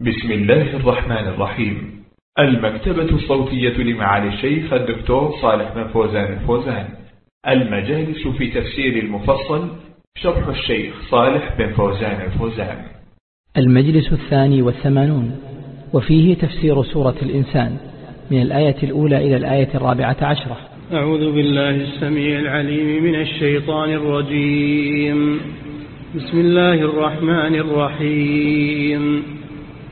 بسم الله الرحمن الرحيم. المكتبة الصوتية لمعالي الشيخ الدكتور صالح بن فوزان الفوزان. المجالس في تفسير المفصل شرح الشيخ صالح بن فوزان الفوزان. المجلس الثاني والثمانون وفيه تفسير سورة الإنسان من الآية الأولى إلى الآية الرابعة عشرة. أعوذ بالله السميع العليم من الشيطان الرجيم. بسم الله الرحمن الرحيم.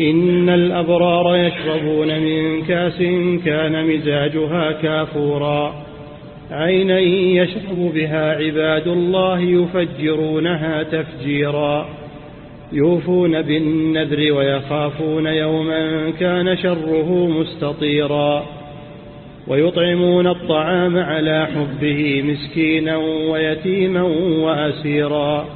إن الأبرار يشربون من كأس كان مزاجها كافورا. عينا يشرب بها عباد الله يفجرونها تفجيرا. يوفون بالنذر ويخافون يوما كان شره مستطيرا. ويطعمون الطعام على حبه مسكينا ويتيما وأسيرا.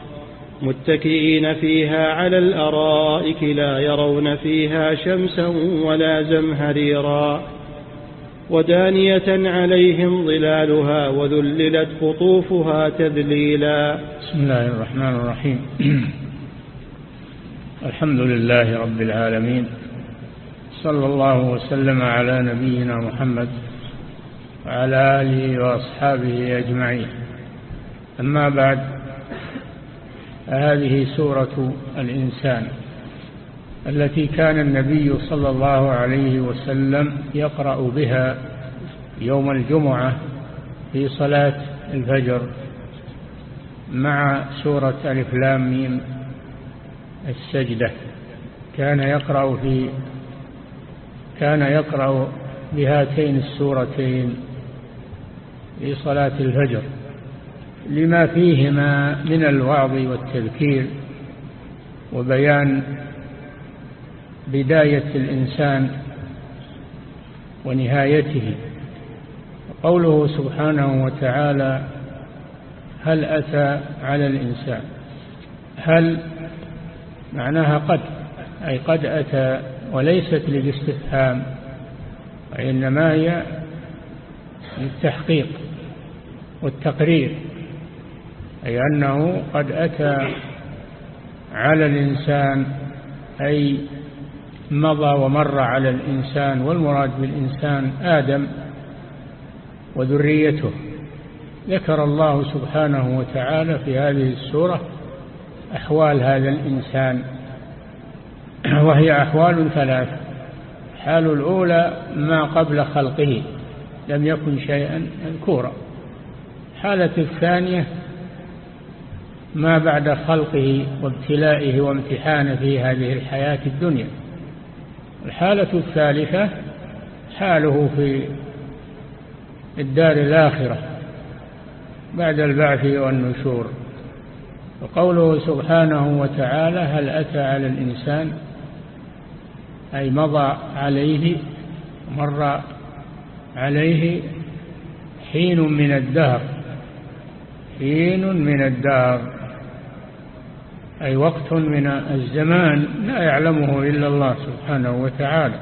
متكئين فيها على الأرائك لا يرون فيها شمسا ولا زمهريرا. ودانية عليهم ظلالها وذللت قطوفها تذليلا. بسم الله الرحمن الرحيم. الحمد لله رب العالمين. صلى الله وسلم على نبينا محمد وعلى آله وأصحابه أجمعين. أما بعد هذه سورة الإنسان التي كان النبي صلى الله عليه وسلم يقرأ بها يوم الجمعة في صلاة الفجر مع سورة ألف لام ميم السجدة. كان يقرأ في كان يقرأ بهاتين السورتين في صلاة الفجر. لما فيهما من الوعظ والتذكير وبيان بداية الإنسان ونهايته. قوله سبحانه وتعالى هل أتى على الإنسان؟ هل معناها قد أي قد أتى وليست للاستفهام وإنما هي للتحقيق والتقرير. أي أنه قد أتى على الإنسان أي مضى ومر على الإنسان والمراد بالإنسان آدم وذريته. ذكر الله سبحانه وتعالى في هذه السورة أحوال هذا الإنسان وهي أحوال ثلاثة. الحال الأولى ما قبل خلقه لم يكن شيئا مذكورا. الحالة الثانية ما بعد خلقه وابتلائه وامتحانه في هذه الحياة الدنيا. الحالة الثالثة حاله في الدار الآخرة بعد البعث والنشور. وقوله سبحانه وتعالى هل أتى على الإنسان؟ أي مضى عليه مر عليه حين من الدهر حين من الدهر. أي وقت من الزمان لا يعلمه إلا الله سبحانه وتعالى.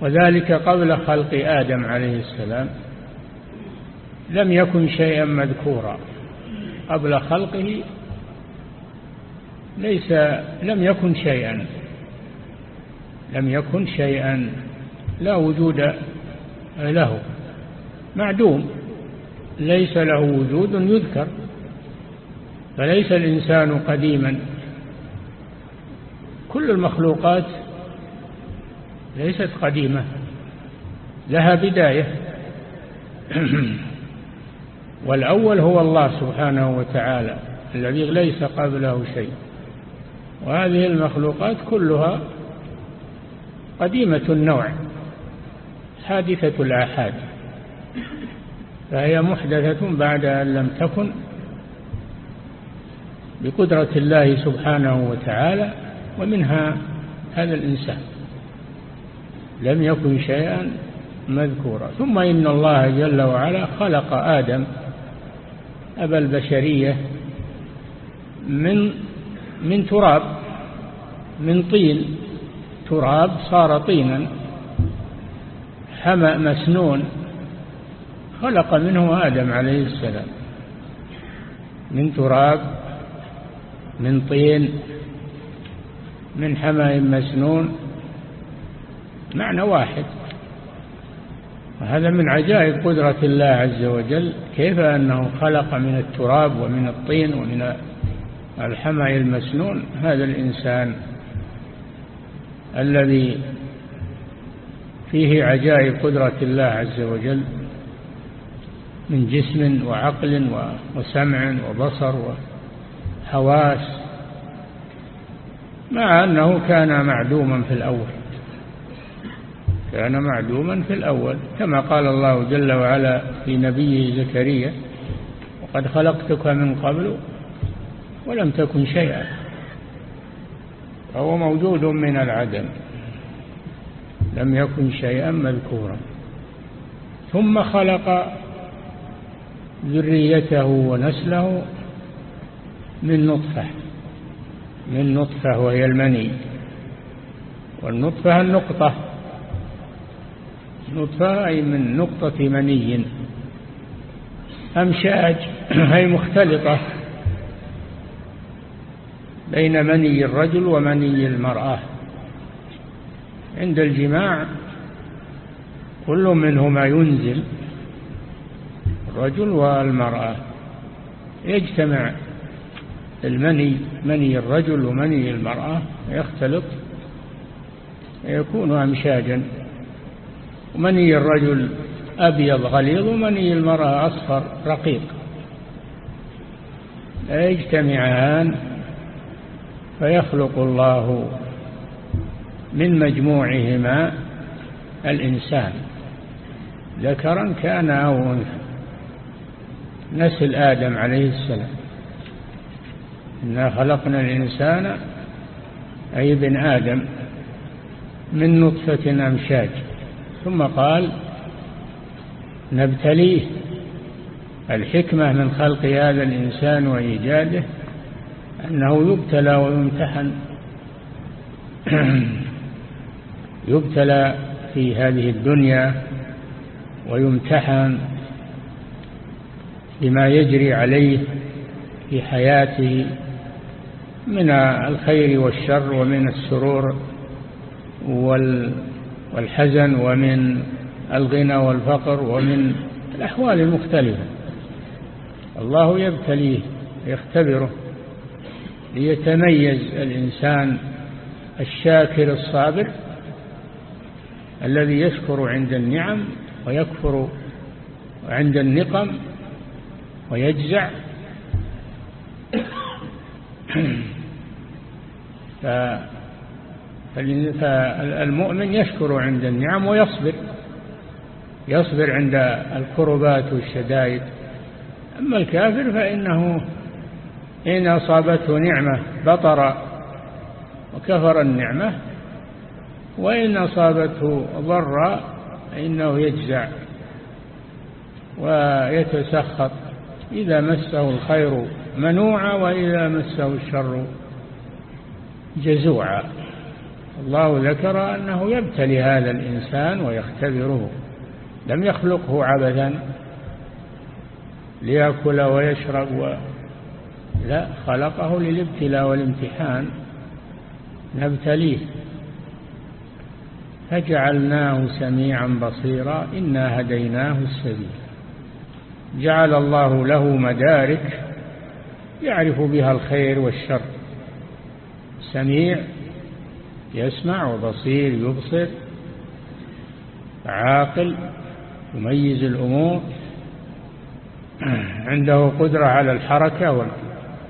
وذلك قبل خلق آدم عليه السلام. لم يكن شيئا مذكورا. قبل خلقه ليس لم يكن شيئا. لم يكن شيئا لا وجود له. معدوم. ليس له وجود يذكر. فليس الإنسان قديما. كل المخلوقات ليست قديمة لها بداية. والأول هو الله سبحانه وتعالى الذي ليس قبله شيء. وهذه المخلوقات كلها قديمة النوع حادثة الآحاد. فهي محدثة بعد أن لم تكن. بقدرة الله سبحانه وتعالى ومنها هذا الإنسان. لم يكن شيئا مذكورا. ثم إن الله جل وعلا خلق آدم أبا البشرية من من تراب من طين. تراب صار طينا حمأ مسنون. خلق منه آدم عليه السلام. من تراب من طين من حمأ مسنون معنى واحد. وهذا من عجائب قدرة الله عز وجل كيف أنه خلق من التراب ومن الطين ومن الحمأ المسنون؟ هذا الإنسان الذي فيه عجائب قدرة الله عز وجل من جسم وعقل وسمع وبصر وحواس مع أنه كان معدوما في الأول كان معدوما في الأول كما قال الله جل وعلا في نبيه زكريا وقد خلقتك من قبل ولم تكن شيئا فهو موجود من العدم لم يكن شيئا مذكورا ثم خلق ذريته ونسله من نطفة من نطفة وهي المني. والنطفة النقطة. نطفة أي من نقطة مني. أمشاج أي مختلطة بين مني الرجل ومني المرأة. عند الجماع كل منهما ينزل الرجل والمرأة. يجتمع المني مني الرجل ومني المرأة يختلط يكون أمشاجا ومني الرجل أبيض غليظ ومني المرأة أصفر رقيق. يجتمعان فيخلق الله من مجموعهما الإنسان. ذكرا كان أو أنثى. نسل آدم عليه السلام. إنا خلقنا الإنسان أي ابن آدم من نطفة أمشاج. ثم قال نبتليه. الحكمة من خلق هذا الإنسان وإيجاده أنه يبتلى ويمتحن. يبتلى في هذه الدنيا ويمتحن بما يجري عليه في حياته من الخير والشر ومن السرور والحزن ومن الغنى والفقر ومن الأحوال المختلفة. الله يبتليه يختبره ليتميز الإنسان الشاكر الصابر الذي يشكر عند النعم ويكفر عند النقم ويجزع فالمؤمن يشكر عند النعم ويصبر. يصبر عند الكربات والشدائد. أما الكافر فإنه إن أصابته نعمة بطر وكفر النعمة وإن أصابته ضر فإنه يجزع ويتسخط. إذا مسه الخير منوعا وإذا مسه الشر جزوعا. الله ذكر أنه يبتلي هذا الإنسان ويختبره. لم يخلقه عبثا ليأكل ويشرب و... لا خلقه للابتلاء والامتحان. نبتليه. فجعلناه سميعا بصيرا. إنا هديناه السبيل. جعل الله له مدارك. يعرف بها الخير والشر. سميع يسمع وبصير يبصر. عاقل يميز الأمور. عنده قدرة على الحركة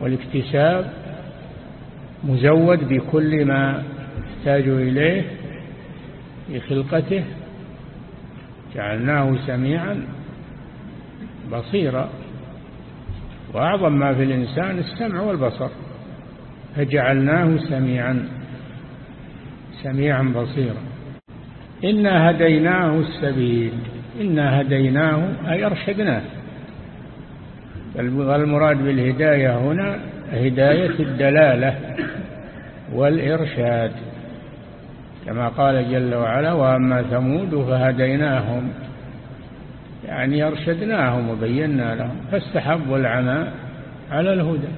والاكتساب. مزود بكل ما يحتاج إليه في خلقته. جعلناه سميعا بصيرا. وأعظم ما في الإنسان السمع والبصر. فجعلناه سميعا سميعا بصيرا. إنا هديناه السبيل إنا هديناه أي أرشدناه. المراد بالهداية هنا هداية الدلالة والإرشاد. كما قال جل وعلا وأما ثمود فهديناهم. يعني أرشدناهم وبينا لهم فاستحبوا العمى على الهدى.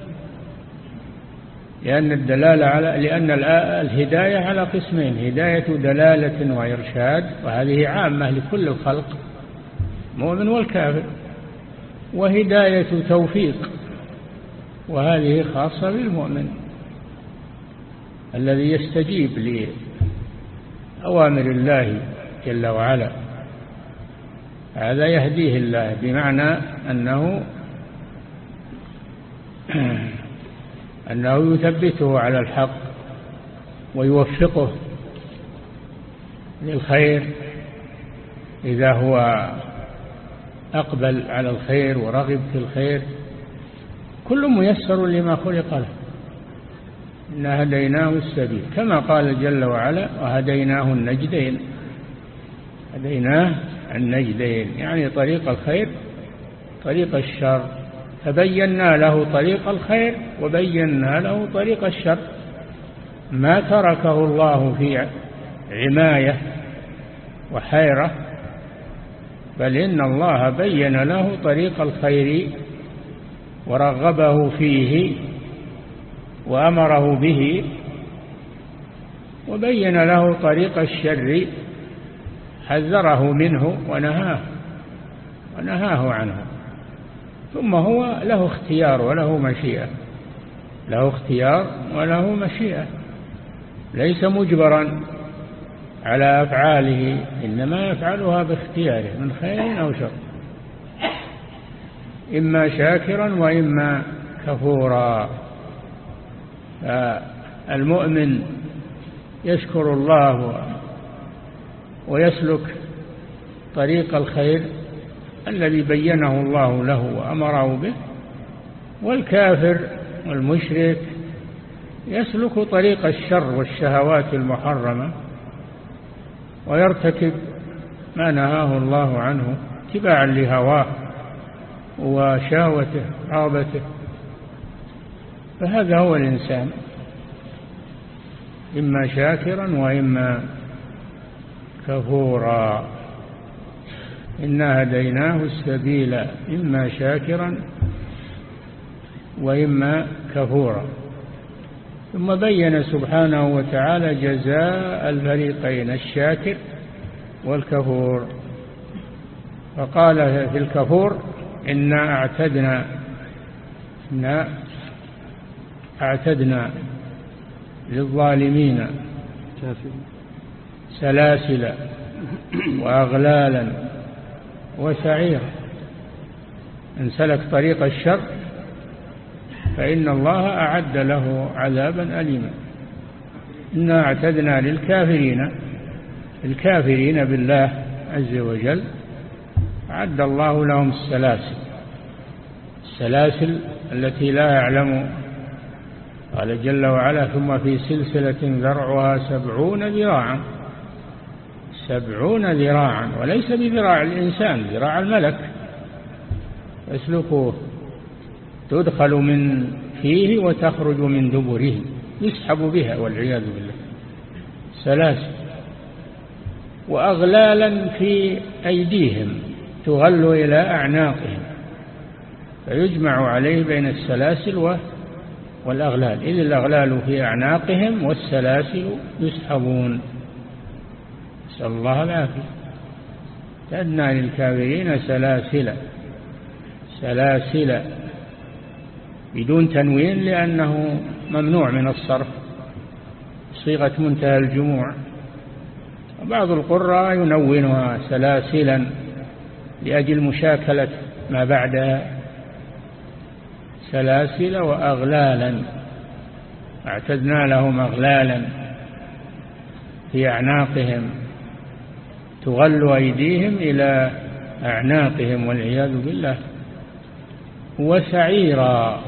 لأن الدلالة على لأن الهداية على قسمين هداية دلالة وإرشاد وهذه عامة لكل الخلق مؤمن والكافر وهداية توفيق وهذه خاصة بالمؤمن الذي يستجيب لأوامر الله جل وعلا. هذا يهديه الله بمعنى أنه أنه يثبته على الحق ويوفقه للخير إذا هو أقبل على الخير ورغب في الخير. كل ميسر لما خلق له. إنا هديناه السبيل. كما قال جل وعلا وهديناه النجدين. هديناه النجدين يعني طريق الخير طريق الشر. فبينا له طريق الخير وبينا له طريق الشر. ما تركه الله في عماية وحيرة بل إن الله بين له طريق الخير ورغبه فيه وأمره به وبين له طريق الشر. حذره منه ونهاه ونهاه عنه. ثم هو له اختيار وله مشيئة له اختيار وله مشيئة. ليس مجبرا على أفعاله إنما يفعلها باختياره من خير أو شر. إما شاكرا وإما كفورا. المؤمن يشكر الله ويسلك طريق الخير الذي بينه الله له وأمره به. والكافر والمشرك يسلك طريق الشر والشهوات المحرمة ويرتكب ما نهاه الله عنه اتباعا لهواه وشهوته رغبته فهذا هو الإنسان إما شاكرا وإما كفورا. إنا هديناه السبيل إما شاكرا وإما كفورا. ثم بين سبحانه وتعالى جزاء الفريقين الشاكر والكفور. فقال في الكفور إنا أعتدنا إنا أعتدنا للظالمين. سلاسل وأغلالا وسعيرا إن سلك طريق الشر فإن الله أعد له عذابا أليما. إنا اعتدنا للكافرين الكافرين بالله عز وجل أعد الله لهم السلاسل. السلاسل التي لا يعلم قال جل وعلا ثم في سلسلة ذرعها سبعون ذراعا. سبعون ذراعا وليس بذراع الإنسان ذراع الملك. يسلكه تدخل من فيه وتخرج من دبره. يسحب بها والعياذ بالله. سلاسل. وأغلالا في أيديهم تغل إلى أعناقهم. فيجمع عليه بين السلاسل والأغلال. إذ الأغلال في أعناقهم والسلاسل يسحبون. نسأل الله العافية. تدنى للكافرين سلاسل سلاسل بدون تنوين لأنه ممنوع من الصرف صيغة منتهى الجموع. وبعض القراء ينونها سلاسلا لأجل مشاكلة ما بعدها. سلاسل وأغلالا أعتدنا لهم أغلالا في أعناقهم. تغل أيديهم إلى أعناقهم والعياذ بالله. وسعيرا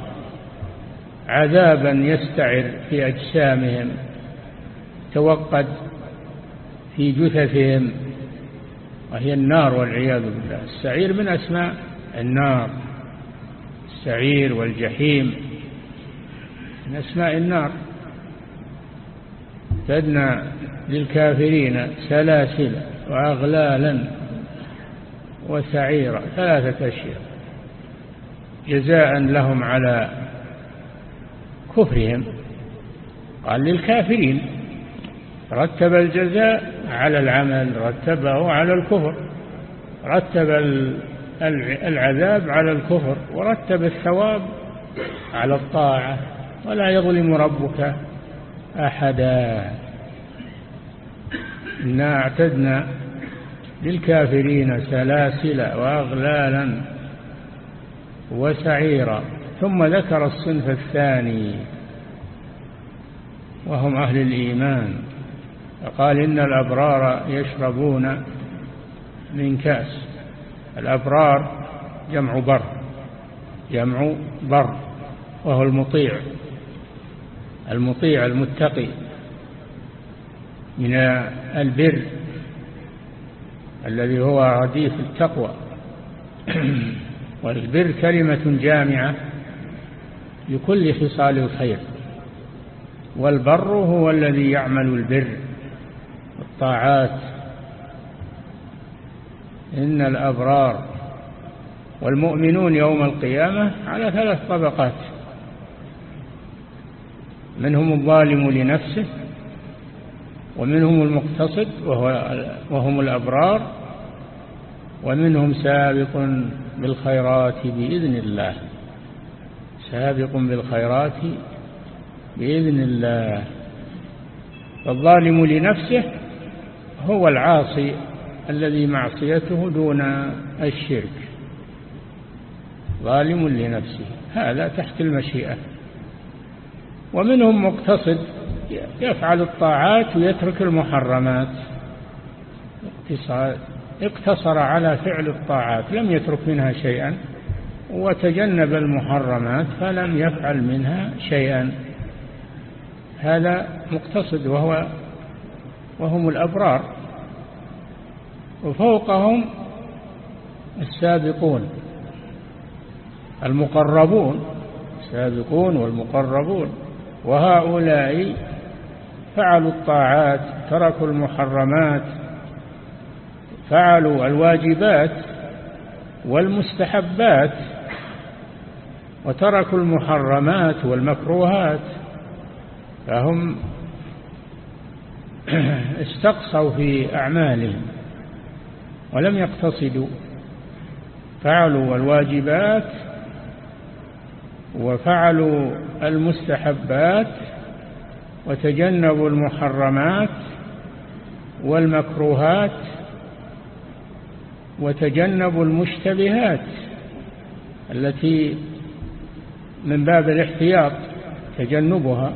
عذابا يستعر في أجسامهم. توقد في جثثهم. وهي النار والعياذ بالله. السعير من أسماء النار. السعير والجحيم من أسماء النار. تدنى للكافرين سلاسل. وأغلالا وسعيرا ثلاثة أشياء. جزاء لهم على كفرهم. قال للكافرين رتب الجزاء على العمل رتبه على الكفر. رتب العذاب على الكفر ورتب الثواب على الطاعة. ولا يظلم ربك أحدا. إنا اعتدنا للكافرين سلاسل وأغلالا وسعيرا ثم ذكر الصنف الثاني وهم أهل الإيمان فقال إن الأبرار يشربون من كأس الأبرار جمع بر جمع بر وهو المطيع المطيع المتقي. من البر الذي هو رديف التقوى. والبر كلمة جامعة لكل خصال الخير والبر هو الذي يعمل البر الطاعات إن الأبرار والمؤمنون يوم القيامة على ثلاث طبقات منهم الظالم لنفسه ومنهم المقتصد وهو وهم الأبرار ومنهم سابق بالخيرات بإذن الله. سابق بالخيرات بإذن الله. الظالم لنفسه هو العاصي الذي معصيته دون الشرك. ظالم لنفسه. هذا تحت المشيئة. ومنهم مقتصد يفعل الطاعات ويترك المحرمات. اقتصر على فعل الطاعات لم يترك منها شيئا. وتجنب المحرمات فلم يفعل منها شيئا. هذا مقتصد وهو وهم الأبرار. وفوقهم السابقون المقربون. السابقون والمقربون. وهؤلاء فعلوا الطاعات تركوا المحرمات فعلوا الواجبات والمستحبات وتركوا المحرمات والمكروهات فهم استقصوا في أعمالهم ولم يقتصدوا. فعلوا الواجبات وفعلوا المستحبات وتجنبوا المحرمات والمكروهات وتجنبوا المشتبهات التي من باب الاحتياط تجنبها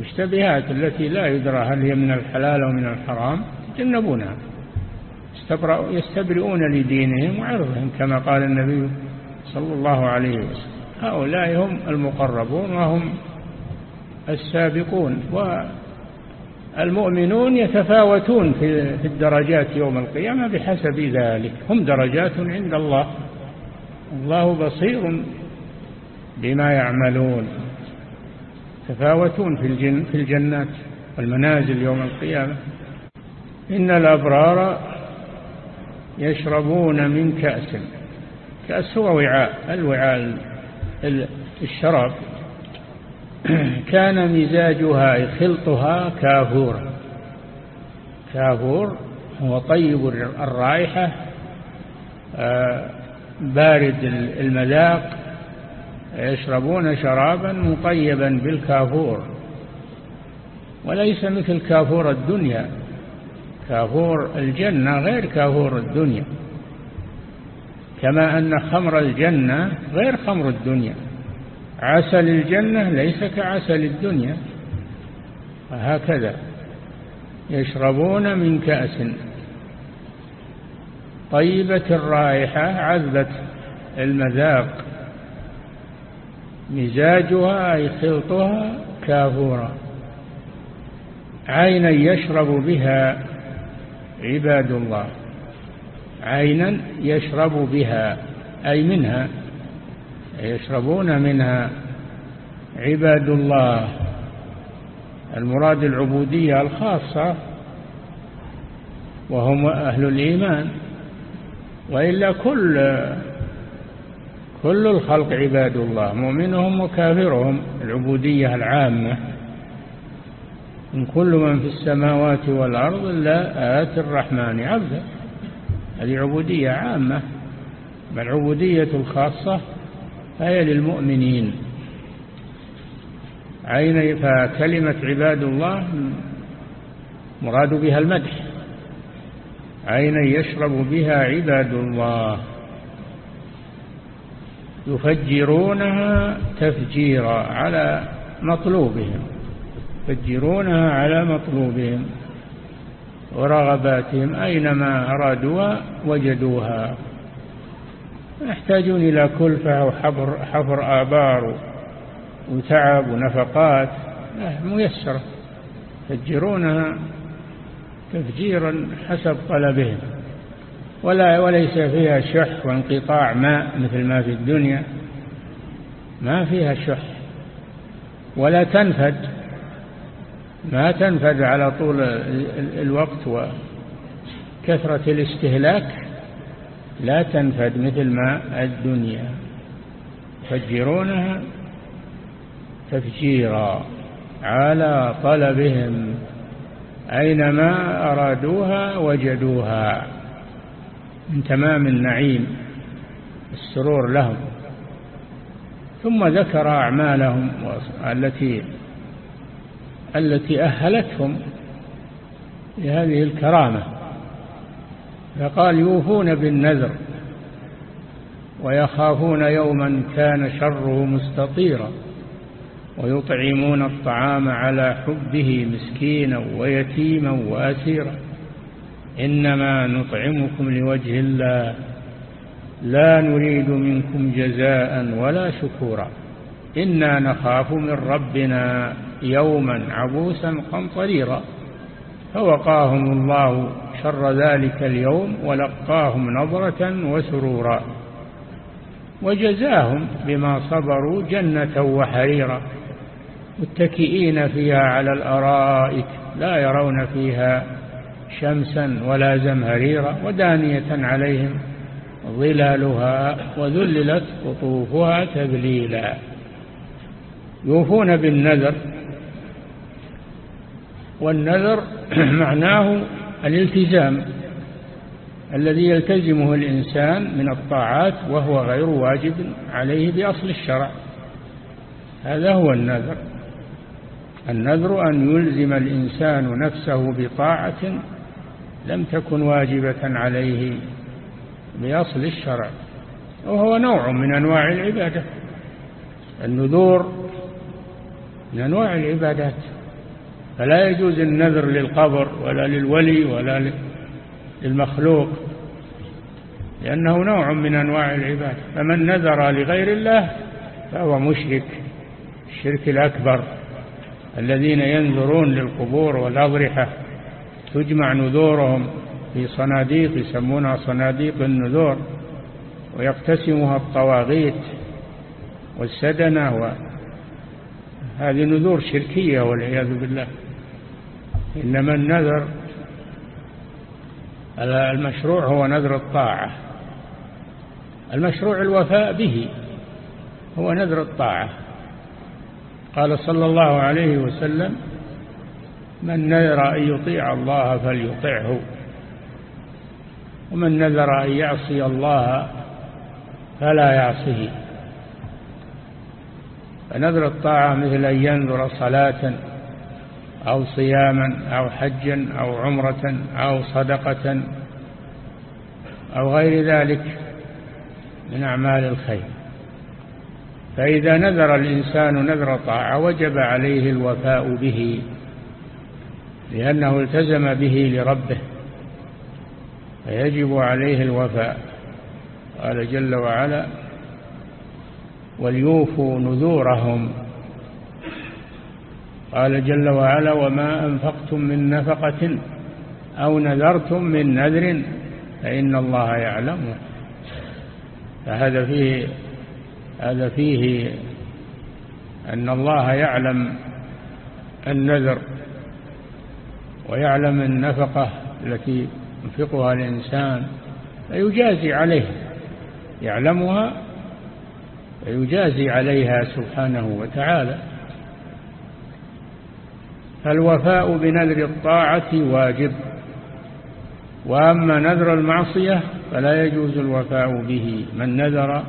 مشتبهات التي لا يدرى هل هي من الحلال أو من الحرام يتجنبونها. يستبرئون لدينهم وعرضهم كما قال النبي صلى الله عليه وسلم. هؤلاء هم المقربون وهم السابقون والمؤمنون يتفاوتون في الدرجات يوم القيامة بحسب ذلك هم درجات عند الله الله بصير بما يعملون تفاوتون في, الجن في الجنات والمنازل يوم القيامة. إن الأبرار يشربون من كأس كأس هو وعاء الوعاء الشراب. كان مزاجها خلطها كافور كافور هو طيب الرائحة آه، بارد المذاق يشربون شرابا مطيبا بالكافور. وليس مثل كافور كما أن خمر الجنة غير خمر الدنيا. عسل الجنة ليس كعسل الدنيا. وهكذا يشربون من كأس. طيبة الرائحة عذبة المذاق. مزاجها أي خلطها كافورا. عينا يشرب بها عباد الله. عينا يشرب بها أي منها يشربون منها عباد الله. المراد العبودية الخاصة وهم أهل الإيمان. وإلا كل كل الخلق عباد الله مؤمنهم وكافرهم العبودية العامة. إن كل من في السماوات والأرض إلا آت الرحمن عبدا هذه عبودية عامة. بل عبودية الخاصة؟ فهي للمؤمنين. عين فكلمة عباد الله مراد بها المدح. عين يشرب بها عباد الله. يفجرونها تفجيرا على مطلوبهم. يفجرونها على مطلوبهم. ورغباتهم أينما أرادوها وجدوها. يحتاجون إلى كلفة وحفر حفر آبار وتعب ونفقات. ميسرة. يفجرونها تفجيرا حسب طلبهم. ولا وليس فيها شح وانقطاع ماء مثل ما في الدنيا. ما فيها شح. ولا تنفد. ما تنفد على طول الوقت وكثرة الاستهلاك. لا تنفد مثل ما الدنيا يفجرونها تفجيرا على طلبهم أينما أرادوها وجدوها. من تمام النعيم السرور لهم. ثم ذكر أعمالهم التي التي أهلتهم لهذه الكرامة. فقال يوفون بالنذر ويخافون يوما كان شره مستطيرا ويطعمون الطعام على حبه مسكينا ويتيما وأسيرا إنما نطعمكم لوجه الله لا نريد منكم جزاء ولا شكورا إنا نخاف من ربنا يوما عبوسا قمطريرا فوقاهم الله شر ذلك اليوم ولقاهم نظرة وسرورا وجزاهم بما صبروا جنة وحريرا متكئين فيها على الأرائك لا يرون فيها شمسا ولا زمهريرا ودانية عليهم ظلالها وذللت قطوفها تذليلا يوفون بالنذر والنذر معناه الالتزام الذي يلتزمه الإنسان من الطاعات وهو غير واجب عليه بأصل الشرع. هذا هو النذر. النذر أن يلزم الإنسان نفسه بطاعة لم تكن واجبة عليه بأصل الشرع وهو نوع من أنواع العبادة. النذور من أنواع العبادات. فلا يجوز النذر للقبر ولا للولي ولا للمخلوق لأنه نوع من أنواع العبادة. فمن نذر لغير الله فهو مشرك الشرك الأكبر الذين ينذرون للقبور والأضرحة. تجمع نذورهم في صناديق يسمونها صناديق النذور ويقتسمها الطواغيت والسدنة هذه نذور شركية والعياذ بالله. إنما النذر المشروع هو نذر الطاعة. المشروع الوفاء به هو نذر الطاعة. قال صلى الله عليه وسلم من نذر أن يطيع الله فليطعه ومن نذر أن يعصي الله فلا يعصيه. فنذر الطاعة مثل أن ينذر صلاة أو صياما أو حجا أو عمرة أو صدقة أو غير ذلك من أعمال الخير. فإذا نذر الإنسان نذر طاعة وجب عليه الوفاء به لأنه التزم به لربه فيجب عليه الوفاء. قال جل وعلا وليوفوا نذورهم قال جل وعلا وما أنفقتم من نفقة أو نذرتم من نذر فإن الله يعلمه فهذا فيه هذا فيه أن الله يعلم النذر ويعلم النفقة التي ينفقها الإنسان فيجازي عليها يعلمها فيجازي عليها سبحانه وتعالى. فالوفاء بنذر الطاعة واجب. وأما نذر المعصية فلا يجوز الوفاء به. من نذر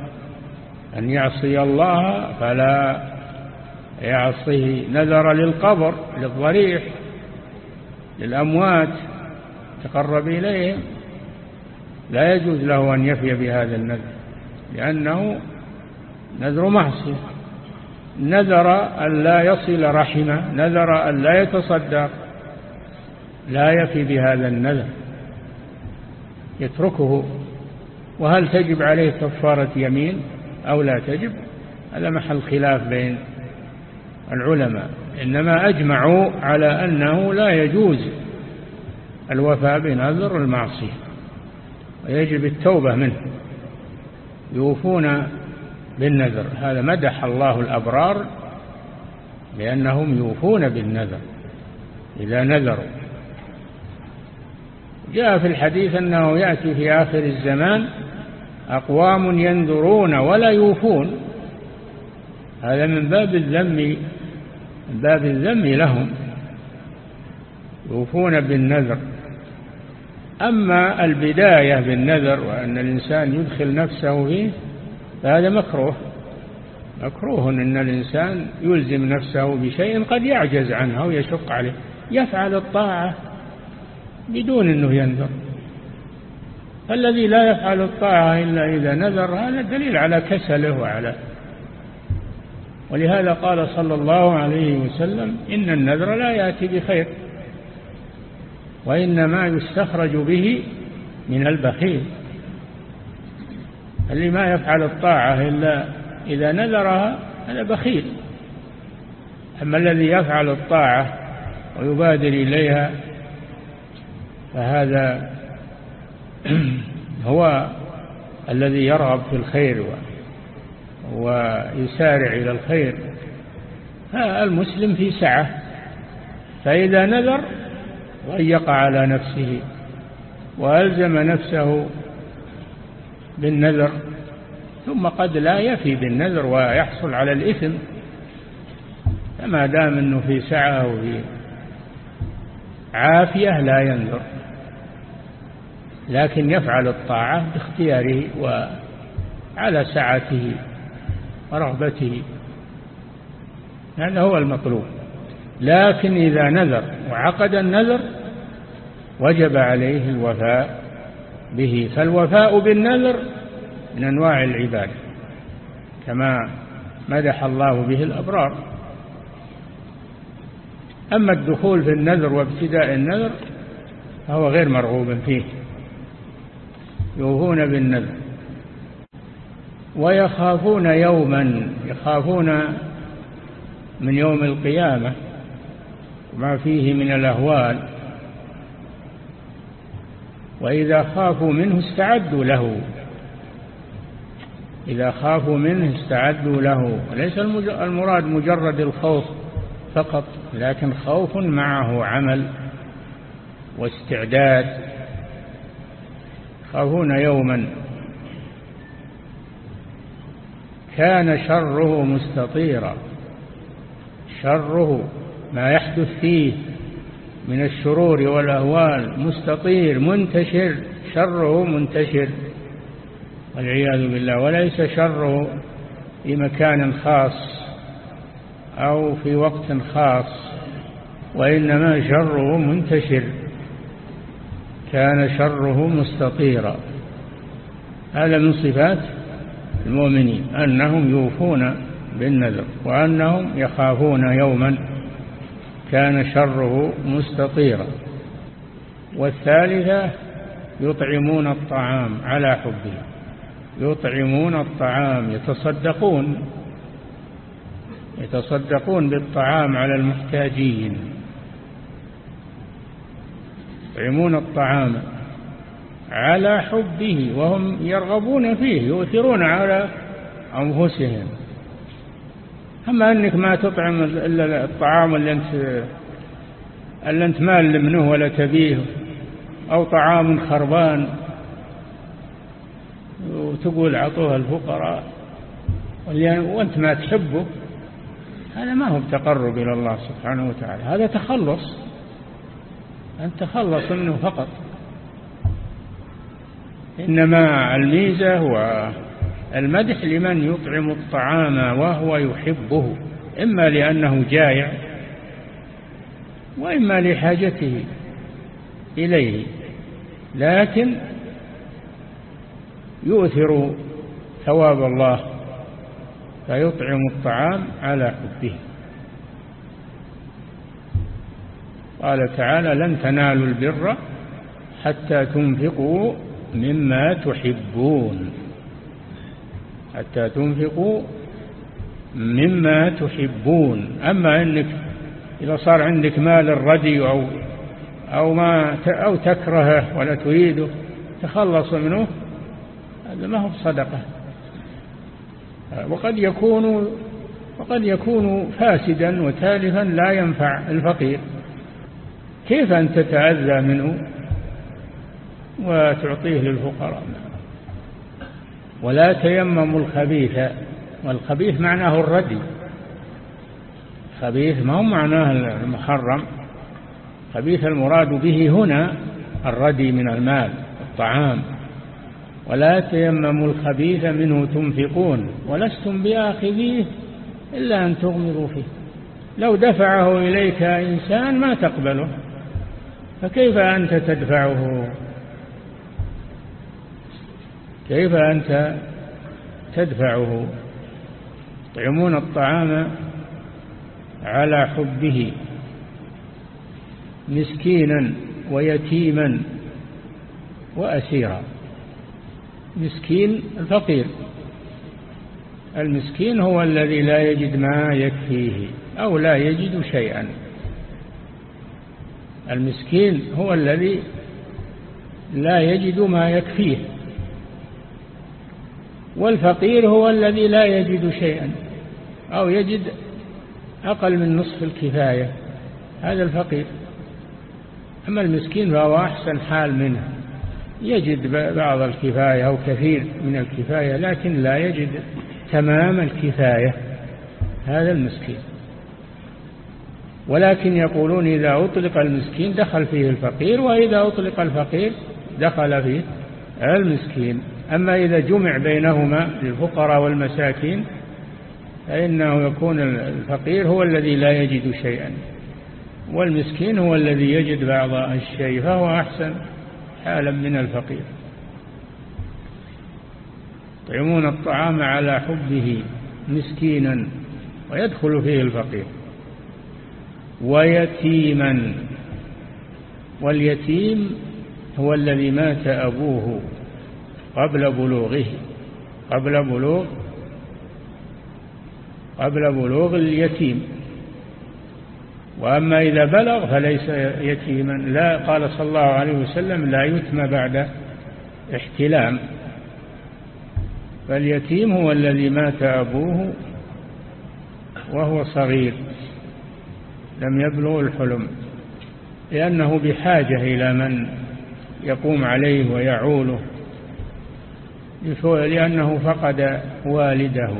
أن يعصي الله فلا يعصيه. نذر للقبر للضريح للأموات. تقرب إليهم لا يجوز له أن يفي بهذا النذر لأنه نذر معصية. نذر أن لا يصل رحمه نذر أن لا يتصدق. لا يفي بهذا النذر. يتركه. وهل تجب عليه كفارة يمين أو لا تجب؟ هذا محل خلاف بين العلماء. إنما أجمعوا على أنه لا يجوز الوفاء بنذر المعصية. ويجب التوبة منه. يوفون بالنذر. هذا مدح الله الأبرار لأنهم يوفون بالنذر إذا نذروا. جاء في الحديث أنه يأتي في آخر الزمان أقوام ينذرون ولا يوفون. هذا من باب الذم من باب الذم لهم. يوفون بالنذر. أما البداية بالنذر وأن الإنسان يدخل نفسه فيه فهذا مكروه. مكروه أن الإنسان يلزم نفسه بشيء قد يعجز عنه أو يشق عليه. يفعل الطاعة بدون أنه ينذر. الذي لا يفعل الطاعة إلا إذا نذر هذا دليل على كسله وعلى. ولهذا قال صلى الله عليه وسلم إن النذر لا يأتي بخير وإنما يستخرج به من البخيل. اللي ما يفعل الطاعة إلا إذا نذرها هذا بخيل. أما الذي يفعل الطاعة ويبادر إليها فهذا هو الذي يرغب في الخير ويسارع إلى الخير. المسلم في سعة فإذا نذر ضيق على نفسه وألزم نفسه بالنذر ثم قد لا يفي بالنذر ويحصل على الإثم. فما دام أنه في سعة وفي عافية لا ينذر لكن يفعل الطاعة باختياره وعلى سعته ورغبته هذا هو المطلوب. لكن إذا نذر وعقد النذر وجب عليه الوفاء به. فالوفاء بالنذر من أنواع العبادة كما مدح الله به الأبرار. أما الدخول في النذر وابتداء النذر فهو غير مرغوب فيه. يوفون بالنذر ويخافون يوما يخافون من يوم القيامة ما فيه من الأهوال. وإذا خافوا منه استعدوا له. إذا خافوا منه استعدوا له. ليس المراد مجرد الخوف فقط لكن خوف معه عمل واستعداد. يخافون يوما. كان شره مستطيرا. شره ما يحدث فيه من الشرور والأهوال مستطير منتشر شره منتشر والعياذ بالله. وليس شره في مكان خاص أو في وقت خاص وإنما شره منتشر. كان شره مستطيرا. هذا من صفات المؤمنين أنهم يوفون بالنذر وأنهم يخافون يوما كان شره مستطيرا. والثالثة يطعمون الطعام على حبه يطعمون الطعام يتصدقون يتصدقون بالطعام على المحتاجين. يطعمون الطعام على حبه وهم يرغبون فيه يؤثرون على أنفسهم. أما أنك ما تطعم إلا الطعام اللي أنت اللي أنت مال منه ولا تبيه أو طعام خربان وتقول عطوها الفقراء وأنت ما تحبه هذا ما هو تقرب إلى الله سبحانه وتعالى. هذا تخلص. أن تخلص منه فقط. إنما الميزة والمدح لمن يطعم الطعام وهو يحبه إما لأنه جائع وإما لحاجته إليه لكن يؤثر ثواب الله فيطعم الطعام على حبه. قال تعالى لن تنالوا البر حتى تنفقوا مما تحبون حتى تنفقوا مما تحبون. أما أنك إذا صار عندك مال الردي أو أو ما أو تكرهه ولا تريده تخلص منه هذا ما هو صدقة. وقد يكون وقد يكون فاسدا وتالفا لا ينفع الفقير. كيف أن تتأذى منه وتعطيه للفقراء؟ ولا تيمموا الخبيث والخبيث معناه الردي. خبيث ما هو معناه المحرم خبيث المراد به هنا الردي من المال الطعام. ولا تيمموا الخبيث منه تنفقون ولستم بآخذيه إلا أن تغمروا فيه. لو دفعه إليك إنسان ما تقبله فكيف أنت تدفعه؟ كيف أنت تدفعه؟ يطعمون الطعام على حبه مسكينا ويتيما وأسيرا. مسكين الفقير. المسكين هو الذي لا يجد ما يكفيه أو لا يجد شيئا. المسكين هو الذي لا يجد ما يكفيه. والفقير هو الذي لا يجد شيئا أو يجد أقل من نصف الكفاية. هذا الفقير. أما المسكين فهو أحسن حال منه. يجد بعض الكفاية أو كثير من الكفاية لكن لا يجد تمام الكفاية. هذا المسكين. ولكن يقولون إذا أطلق المسكين دخل فيه الفقير وإذا أطلق الفقير دخل فيه المسكين. أما إذا جمع بينهما للفقراء والمساكين فإنه يكون الفقير هو الذي لا يجد شيئا والمسكين هو الذي يجد بعض الشيء فهو أحسن حالا من الفقير. يطعمون الطعام على حبه مسكينا ويدخل فيه الفقير. ويتيما واليتيم هو الذي مات أبوه. قبل بلوغه قبل بلوغ قبل بلوغ اليتيم. وأما إذا بلغ فليس يتيما. لا قال صلى الله عليه وسلم لا يتم بعد احتلام. فاليتيم هو الذي مات أبوه وهو صغير لم يبلغ الحلم لأنه بحاجة إلى من يقوم عليه ويعوله. لأنه فقد والده.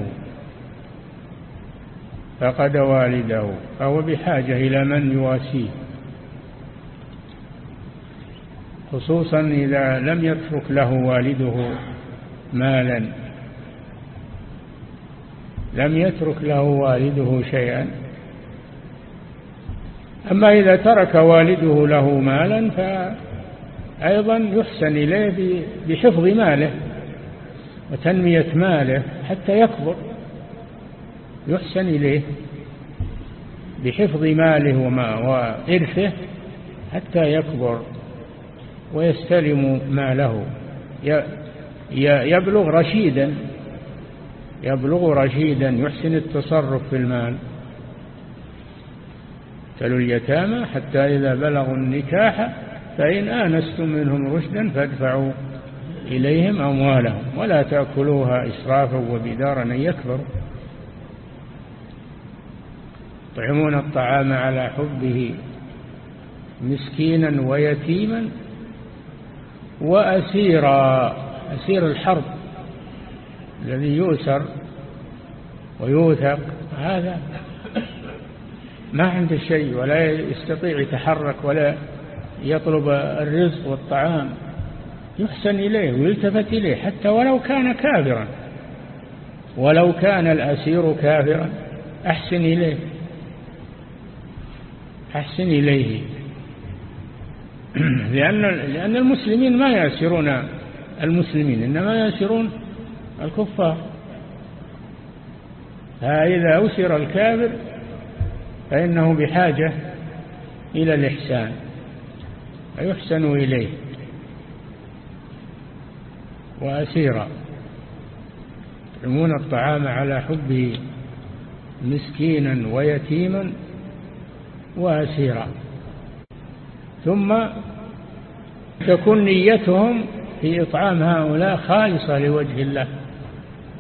فقد والده. فهو بحاجة إلى من يواسيه. خصوصا إذا لم يترك له والده مالا. لم يترك له والده شيئا. أما إذا ترك والده له مالا فأيضا يحسن إليه بحفظ ماله. وتنمية ماله حتى يكبر. يحسن إليه بحفظ ماله وما وإرثه حتى يكبر ويستلم ماله. يبلغ رشيدا يبلغ رشيدا يحسن التصرف في المال. ابتلوا اليتامى حتى إذا بلغوا النكاح فإن آنستم منهم رشدا فادفعوا. إليهم أموالهم ولا تأكلوها إسرافا وبدارا أن يكبروا. يطعمون الطعام على حبه مسكينا ويتيما وأسيرا. أسير الحرب الذي يؤسر ويوثق هذا ما عنده شيء ولا يستطيع يتحرك ولا يطلب الرزق والطعام. يحسن إليه ويلتفت إليه حتى ولو كان كافرا. ولو كان الأسير كافرا. أحسن إليه. أحسن إليه. لأن, لأن المسلمين ما يأسرون المسلمين إنما يأسرون الكفار. فإذا أسر الكافر فإنه بحاجة إلى الإحسان. فيحسن إليه. وأسيرا. يطعمون الطعام على حبه مسكينا ويتيما وأسيرا. ثم تكون نيتهم في إطعام هؤلاء خالصة لوجه الله.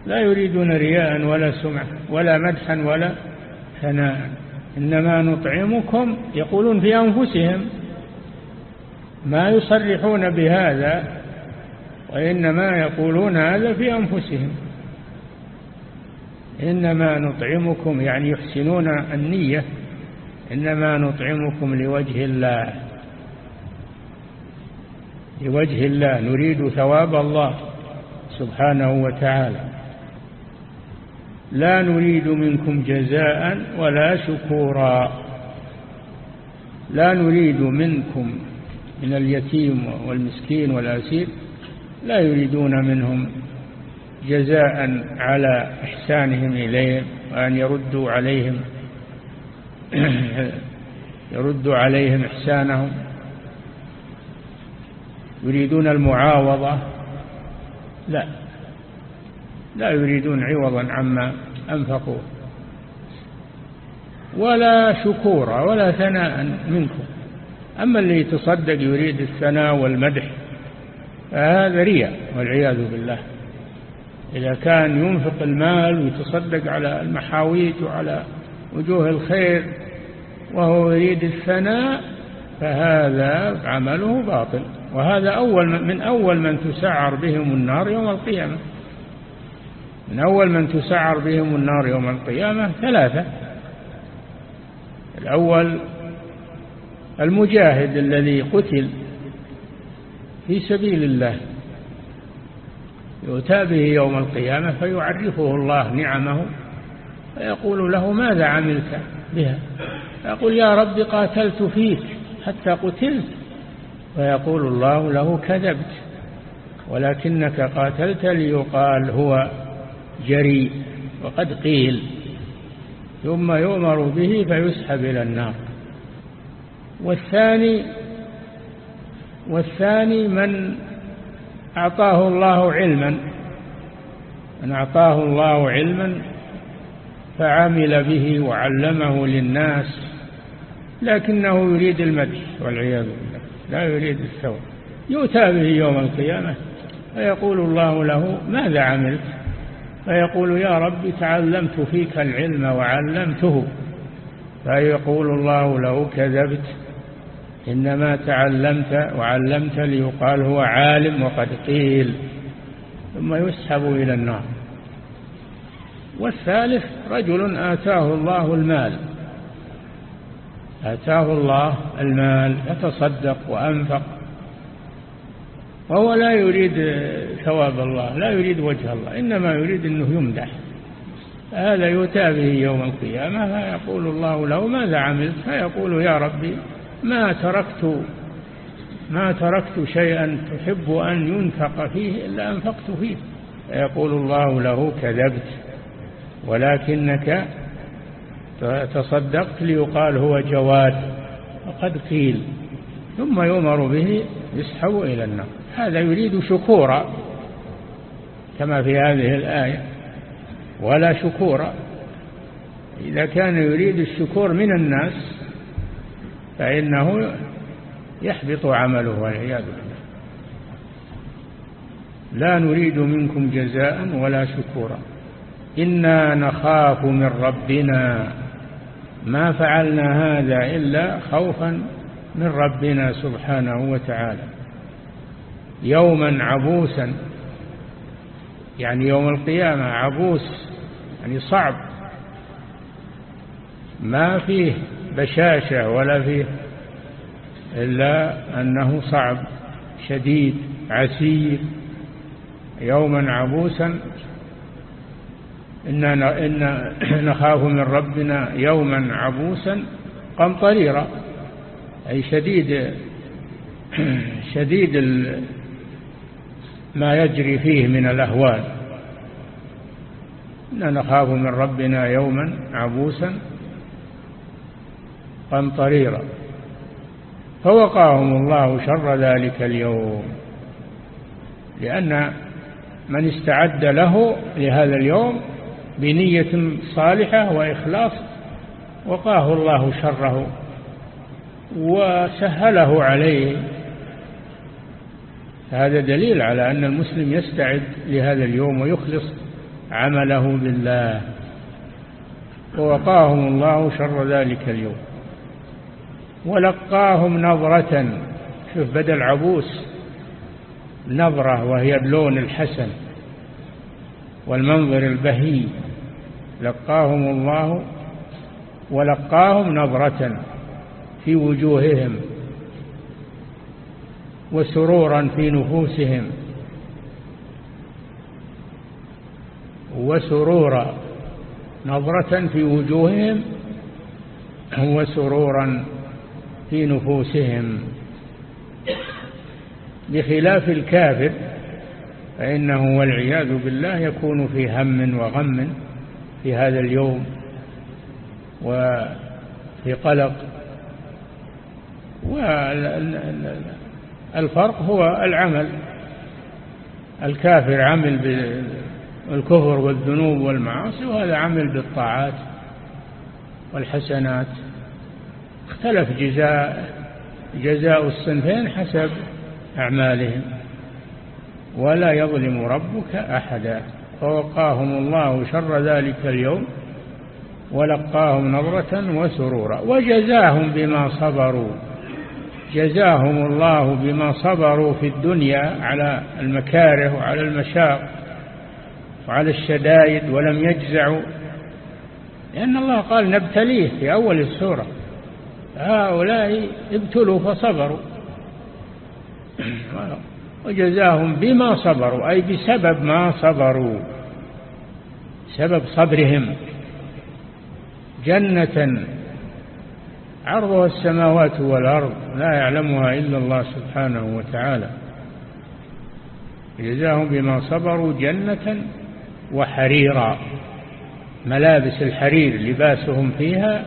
لا يريدون رياء ولا سمعة ولا مدحا ولا ثناء. إنما نطعمكم يقولون في أنفسهم ما يصرحون بهذا وإنما يقولون هذا في أنفسهم. إنما نطعمكم يعني يحسنون النية. إنما نطعمكم لوجه الله. لوجه الله نريد ثواب الله سبحانه وتعالى. لا نريد منكم جزاء ولا شكورا. لا نريد منكم من اليتيم والمسكين والأسير لا يريدون منهم جزاء على إحسانهم إليهم وأن يردوا عليهم يردوا عليهم إحسانهم. يريدون المعاوضة؟ لا. لا يريدون عوضا عما أنفقوا. ولا شكورا ولا ثناء منكم. أما اللي يتصدق يريد الثناء والمدح فهذا رياء والعياذ بالله. إذا كان ينفق المال ويتصدق على المحاويج وعلى وجوه الخير وهو يريد الثناء فهذا عمله باطل. وهذا أول من أول من تسعر بهم النار يوم القيامة. من أول من تسعر بهم النار يوم القيامة ثلاثة. الأول المجاهد الذي قتل في سبيل الله. يؤتى به يوم القيامة فيعرفه الله نعمه فيقول له ماذا عملت بها؟ يقول يا رب قاتلت فيك حتى قتلت. فيقول الله له كذبت ولكنك قاتلت ليقال هو جريء وقد قيل. ثم يؤمر به فيسحب إلى النار. والثاني والثاني من أعطاه الله علما. من أعطاه الله علما فعمل به وعلمه للناس لكنه يريد المدح والعياذ بالله لا يريد الثواب يؤتى به يوم القيامة فيقول الله له ماذا عملت؟ فيقول يا رب تعلمت فيك العلم وعلمته. فيقول الله له كذبت. إنما تعلمت وعلمت ليقال هو عالم وقد قيل ثم يسحب إلى النار. والثالث رجل آتاه الله المال. آتاه الله المال فتصدق وأنفق. وهو لا يريد ثواب الله لا يريد وجه الله إنما يريد أنه يمدح. هذا يؤتى به يوم القيامة فيقول الله له ماذا عملت؟ فيقول يا ربي ما تركت ما تركت شيئا تحب أن ينفق فيه إلا أنفقت فيه. يقول الله له كذبت ولكنك تصدقت ليقال هو جواد وقد قيل ثم يؤمر به يسحب إلى النار. هذا يريد شكورا كما في هذه الآية ولا شكورا. إذا كان يريد الشكور من الناس فإنه يحبط عمله والعياذ بالله. لا نريد منكم جزاء ولا شكورا. إنا نخاف من ربنا. ما فعلنا هذا إلا خوفا من ربنا سبحانه وتعالى. يوما عبوسا يعني يوم القيامة عبوس يعني صعب. ما فيه بشاشة ولا فيه إلا أنه صعب شديد عسير يوما عبوسا. إنا إن نخاف من ربنا يوما عبوسا قمطريرا. أي شديد شديد ما يجري فيه من الأهوال. إنا نخاف من ربنا يوما عبوسا قمطريرا فوقاهم الله شر ذلك اليوم. لأن من استعد له لهذا اليوم بنية صالحة وإخلاص وقاه الله شره وسهله عليه. هذا دليل على أن المسلم يستعد لهذا اليوم ويخلص عمله لله. ووقاهم الله شر ذلك اليوم. ولقاهم نظرة. شوف بدل عبوس نظرة وهي اللون الحسن والمنظر البهي. لقاهم الله ولقاهم نظرة في وجوههم وسرورا في نفوسهم وسرورا نظرة في وجوههم وسرورا في نفوسهم. بخلاف الكافر فإنه والعياذ بالله يكون في هم وغم في هذا اليوم وفي قلق. والفرق هو العمل. الكافر عمل بالكفر والذنوب والمعاصي وهذا عمل بالطاعات والحسنات. اختلف جزاء جزاء الصنفين حسب أعمالهم ولا يظلم ربك أحدا. فوقاهم الله شر ذلك اليوم ولقاهم نظرة وسرورا. وجزاهم بما صبروا جزاهم الله بما صبروا في الدنيا على المكاره وعلى المشاق وعلى الشدائد ولم يجزعوا. لأن الله قال نبتليه في أول السورة. هؤلاء ابتلوا فصبروا. وجزاهم بما صبروا أي بسبب ما صبروا سبب صبرهم. جنة عرضها السماوات والأرض لا يعلمها إلا الله سبحانه وتعالى. جزاهم بما صبروا جنة وحريرا ملابس الحرير لباسهم فيها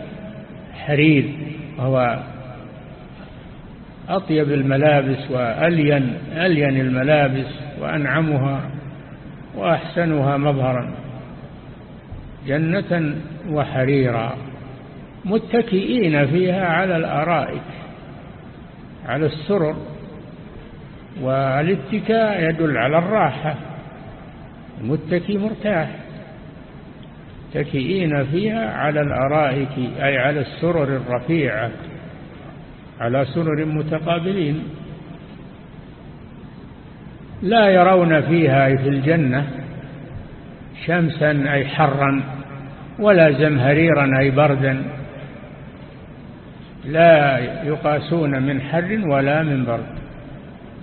حرير. وهو أطيب الملابس وألين ألين الملابس وأنعمها وأحسنها مظهرا. جنة وحريرا. متكئين فيها على الأرائك على السرر والاتكاء يدل على الراحة. المتكي مرتاح. متكئين فيها على الأرائك أي على السرر الرفيعة على سرر متقابلين. لا يرون فيها في الجنة شمسا أي حرا ولا زمهريرا أي بردا. لا يقاسون من حر ولا من برد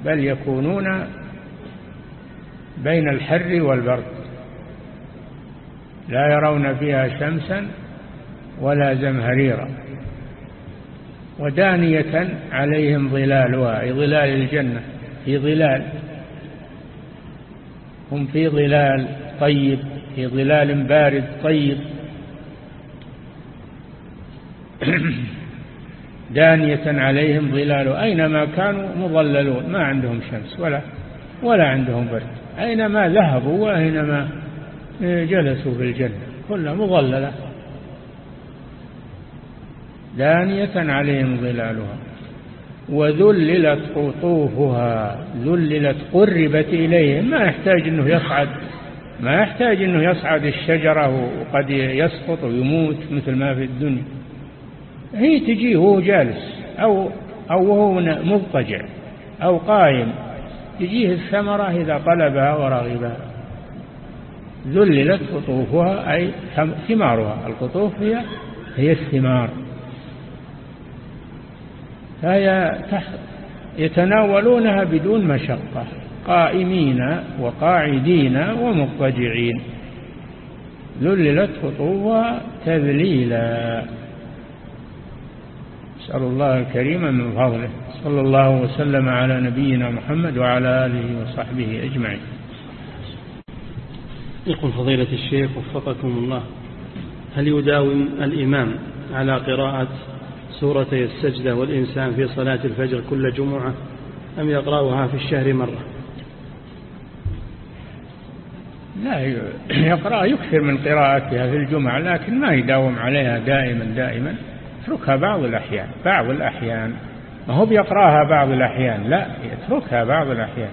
بل يكونون بين الحر والبرد. لا يرون فيها شمسا ولا زمهريرا. ودانية عليهم ظلالها أي ظلال الجنة في ظلال. هم في ظلال طيب في ظلال بارد طيب. دانية عليهم ظلال. أينما كانوا مظللون ما عندهم شمس ولا ولا عندهم برد. أينما ذهبوا وأينما جلسوا في الجنة. كلها مظللة دانية عليهم ظلالها. وذللت قطوفها. ذللت قربت إليهم. ما يحتاج أنه يصعد. ما يحتاج أنه يصعد الشجرة وقد يسقط ويموت مثل ما في الدنيا. هي تجيه وهو جالس. أو أو وهو مضطجع. أو قائم. تجيه الثمرة إذا طلبها ورغبها. ذللت قطوفها أي ثمارها. القطوف هي هي الثمار. فهي يتناولونها بدون مشقة قائمين وقاعدين ومضطجعين. ذللت خطوبها تذليلا. نسأل الله الكريم من فضله. صلى الله وسلم على نبينا محمد وعلى آله وصحبه أجمعين. يقول فضيلة الشيخ وفقكم الله. هل يداوم الإمام على قراءة سورتي السجدة والإنسان في صلاة الفجر كل جمعة أم يقرأها في الشهر مرة؟ لا يقرأ يكثر من قراءتها في الجمعة لكن ما يداوم عليها دائما دائما. يتركها بعض الأحيان بعض الأحيان. ما هو بيقرأها بعض الأحيان لا يتركها بعض الأحيان.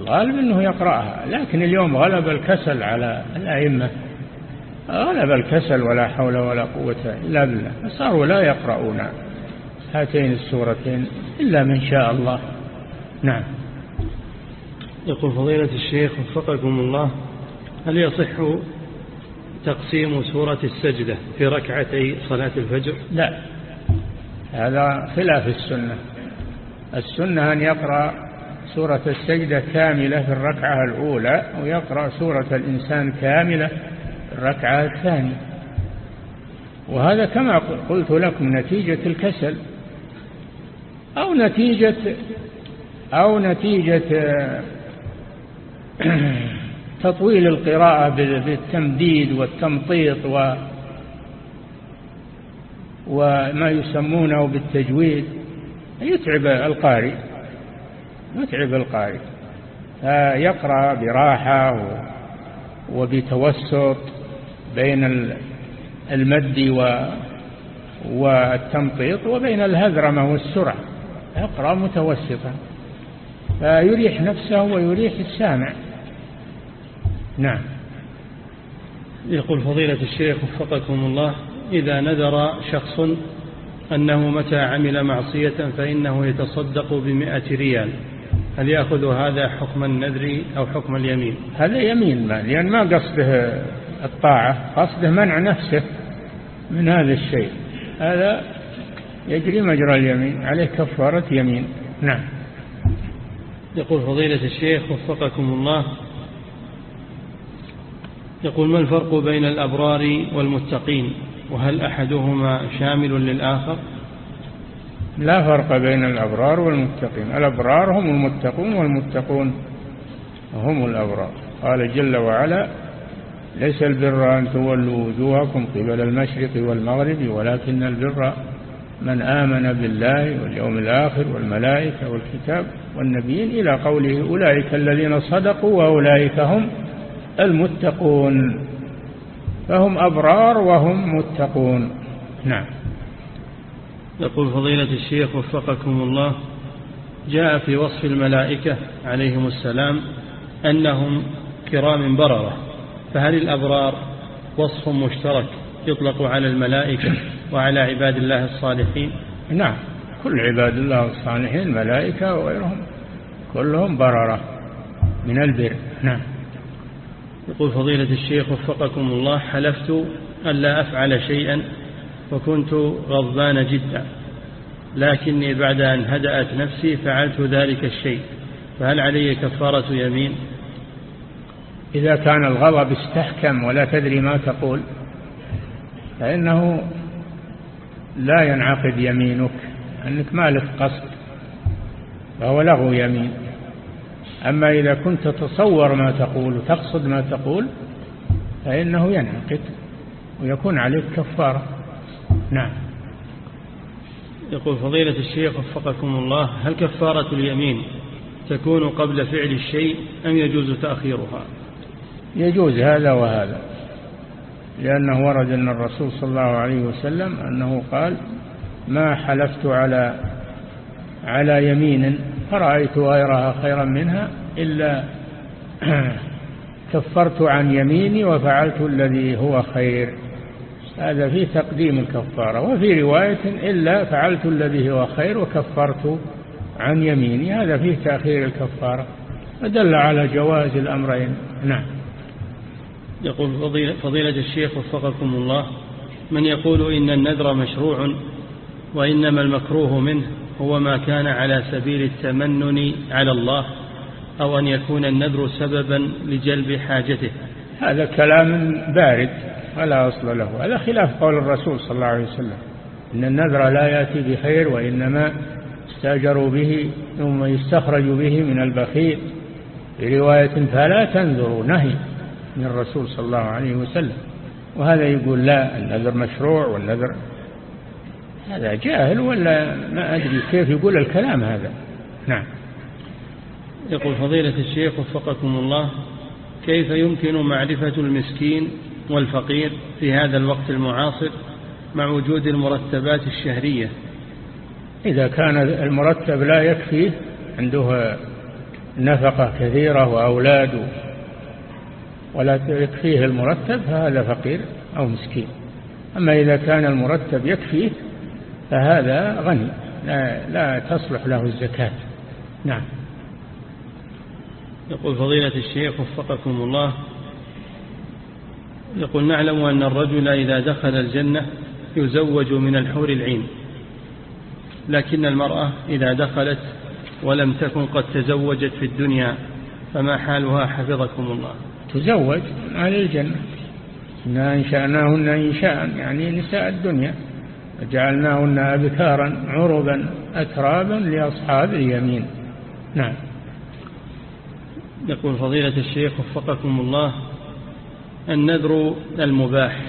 الغالب أنه يقرأها. لكن اليوم غلب الكسل على الأئمة. غلب الكسل ولا حول ولا قوة إلا بالله. فصاروا لا يقرؤون هاتين السورتين إلا من شاء الله. نعم. يقول فضيلة الشيخ وفقكم الله هل يصح تقسيم سورة السجدة في ركعتي صلاة الفجر؟ لا. هذا خلاف السنة. السنة أن يقرأ سورة السجدة كاملة في الركعة الأولى ويقرأ سورة الإنسان كاملة الركعة الثانية. وهذا كما قلت لكم نتيجة الكسل أو نتيجة أو نتيجة تطويل القراءة بالتمديد والتمطيط و وما يسمونه بالتجويد. يتعب القارئ. يتعب القارئ فيقرأ براحة وبتوسط بين المد والتمطيط وبين الهذرمة والسرعة. يقرأ متوسطا. فيريح نفسه ويريح السامع. نعم. يقول فضيلة الشيخ وفقكم الله إذا نذر شخص أنه متى عمل معصية فإنه يتصدق بمئة ريال. هل يأخذ هذا حكم النذر أو حكم اليمين؟ هذا يمين ما لأن ما قصده الطاعة قصده منع نفسه من هذا الشيء. هذا يجري مجرى اليمين عليه كفارة يمين. نعم. يقول فضيلة الشيخ وفقكم الله. يقول ما الفرق بين الأبرار والمتقين؟ وهل أحدهما شامل للآخر؟ لا فرق بين الأبرار والمتقين. الأبرار هم المتقون والمتقون هم الأبرار. قال جل وعلا ليس البر أن تولوا وجوهكم قبل المشرق والمغرب ولكن البر من آمن بالله واليوم الآخر والملائكة والكتاب والنبيين إلى قوله أولئك الذين صدقوا وأولئك هم المتقون فهم أبرار وهم متقون. نعم. يقول فضيلة الشيخ وفقكم الله جاء في وصف الملائكة عليهم السلام أنهم كرام بررة فهل الأبرار وصف مشترك يطلق على الملائكة وعلى عباد الله الصالحين؟ نعم كل عباد الله الصالحين ملائكة وغيرهم كلهم بررة من البر. نعم. يقول فضيلة الشيخ وفقكم الله حلفت أن لا أفعل شيئا وكنت غضبان جدا. لكني بعد أن هدأت نفسي فعلت ذلك الشيء. فهل علي كفارة يمين؟ إذا كان الغضب استحكم ولا تدري ما تقول فإنه لا ينعقد يمينك أنك ما لك قصد فهو لغو يمين. أما إذا كنت تتصور ما تقول وتقصد ما تقول فإنه ينعقد ويكون عليك كفارة. نعم. يقول فضيلة الشيخ وفقكم الله هل كفارة اليمين تكون قبل فعل الشيء أم يجوز تأخيرها؟ يجوز هذا وهذا لأنه ورد أن الرسول صلى الله عليه وسلم أنه قال ما حلفت على على يمين فرأيت غيرها خيرا منها إلا كفرت عن يميني وفعلت الذي هو خير. هذا في تقديم الكفارة وفي رواية إلا فعلت الذي هو خير وكفرت عن يميني. هذا فيه تأخير الكفارة ودل على جواز الأمرين. نعم. يقول فضيلة الشيخ وفقكم الله من يقول إن النذر مشروع وإنما المكروه منه هو ما كان على سبيل التمنن على الله أو أن يكون النذر سببا لجلب حاجته. هذا كلام بارد. ولا أصل له. هذا خلاف قول الرسول صلى الله عليه وسلم. إن النذر لا يأتي بخير وإنما استأجروا به ثم يستخرج به من البخيل. في رواية فلا تنذروا نهي من الرسول صلى الله عليه وسلم. وهذا يقول لا النذر مشروع والنذر هذا جاهل ولا ما أدري كيف يقول الكلام هذا. نعم. يقول فضيلة الشيخ وفقكم الله كيف يمكن معرفة المسكين والفقير في هذا الوقت المعاصر مع وجود المرتبات الشهرية. إذا كان المرتب لا يكفيه عنده نفقة كثيرة وأولاد ولا يكفيه المرتب فهذا فقير أو مسكين. أما إذا كان المرتب يكفيه فهذا غني لا, لا تصلح له الزكاة. نعم. يقول فضيلة الشيخ وفقكم الله يقول نعلم أن الرجل إذا دخل الجنة يزوج من الحور العين. لكن المرأة إذا دخلت ولم تكن قد تزوجت في الدنيا فما حالها؟ حفظكم الله. تزوج على الجنة. إنا أنشأناهن إنشاء يعني نساء الدنيا. وجعلناهن أبكارا عربا أترابا لأصحاب اليمين. نعم. يقول فضيلة الشيخ وفقكم الله النذر المباح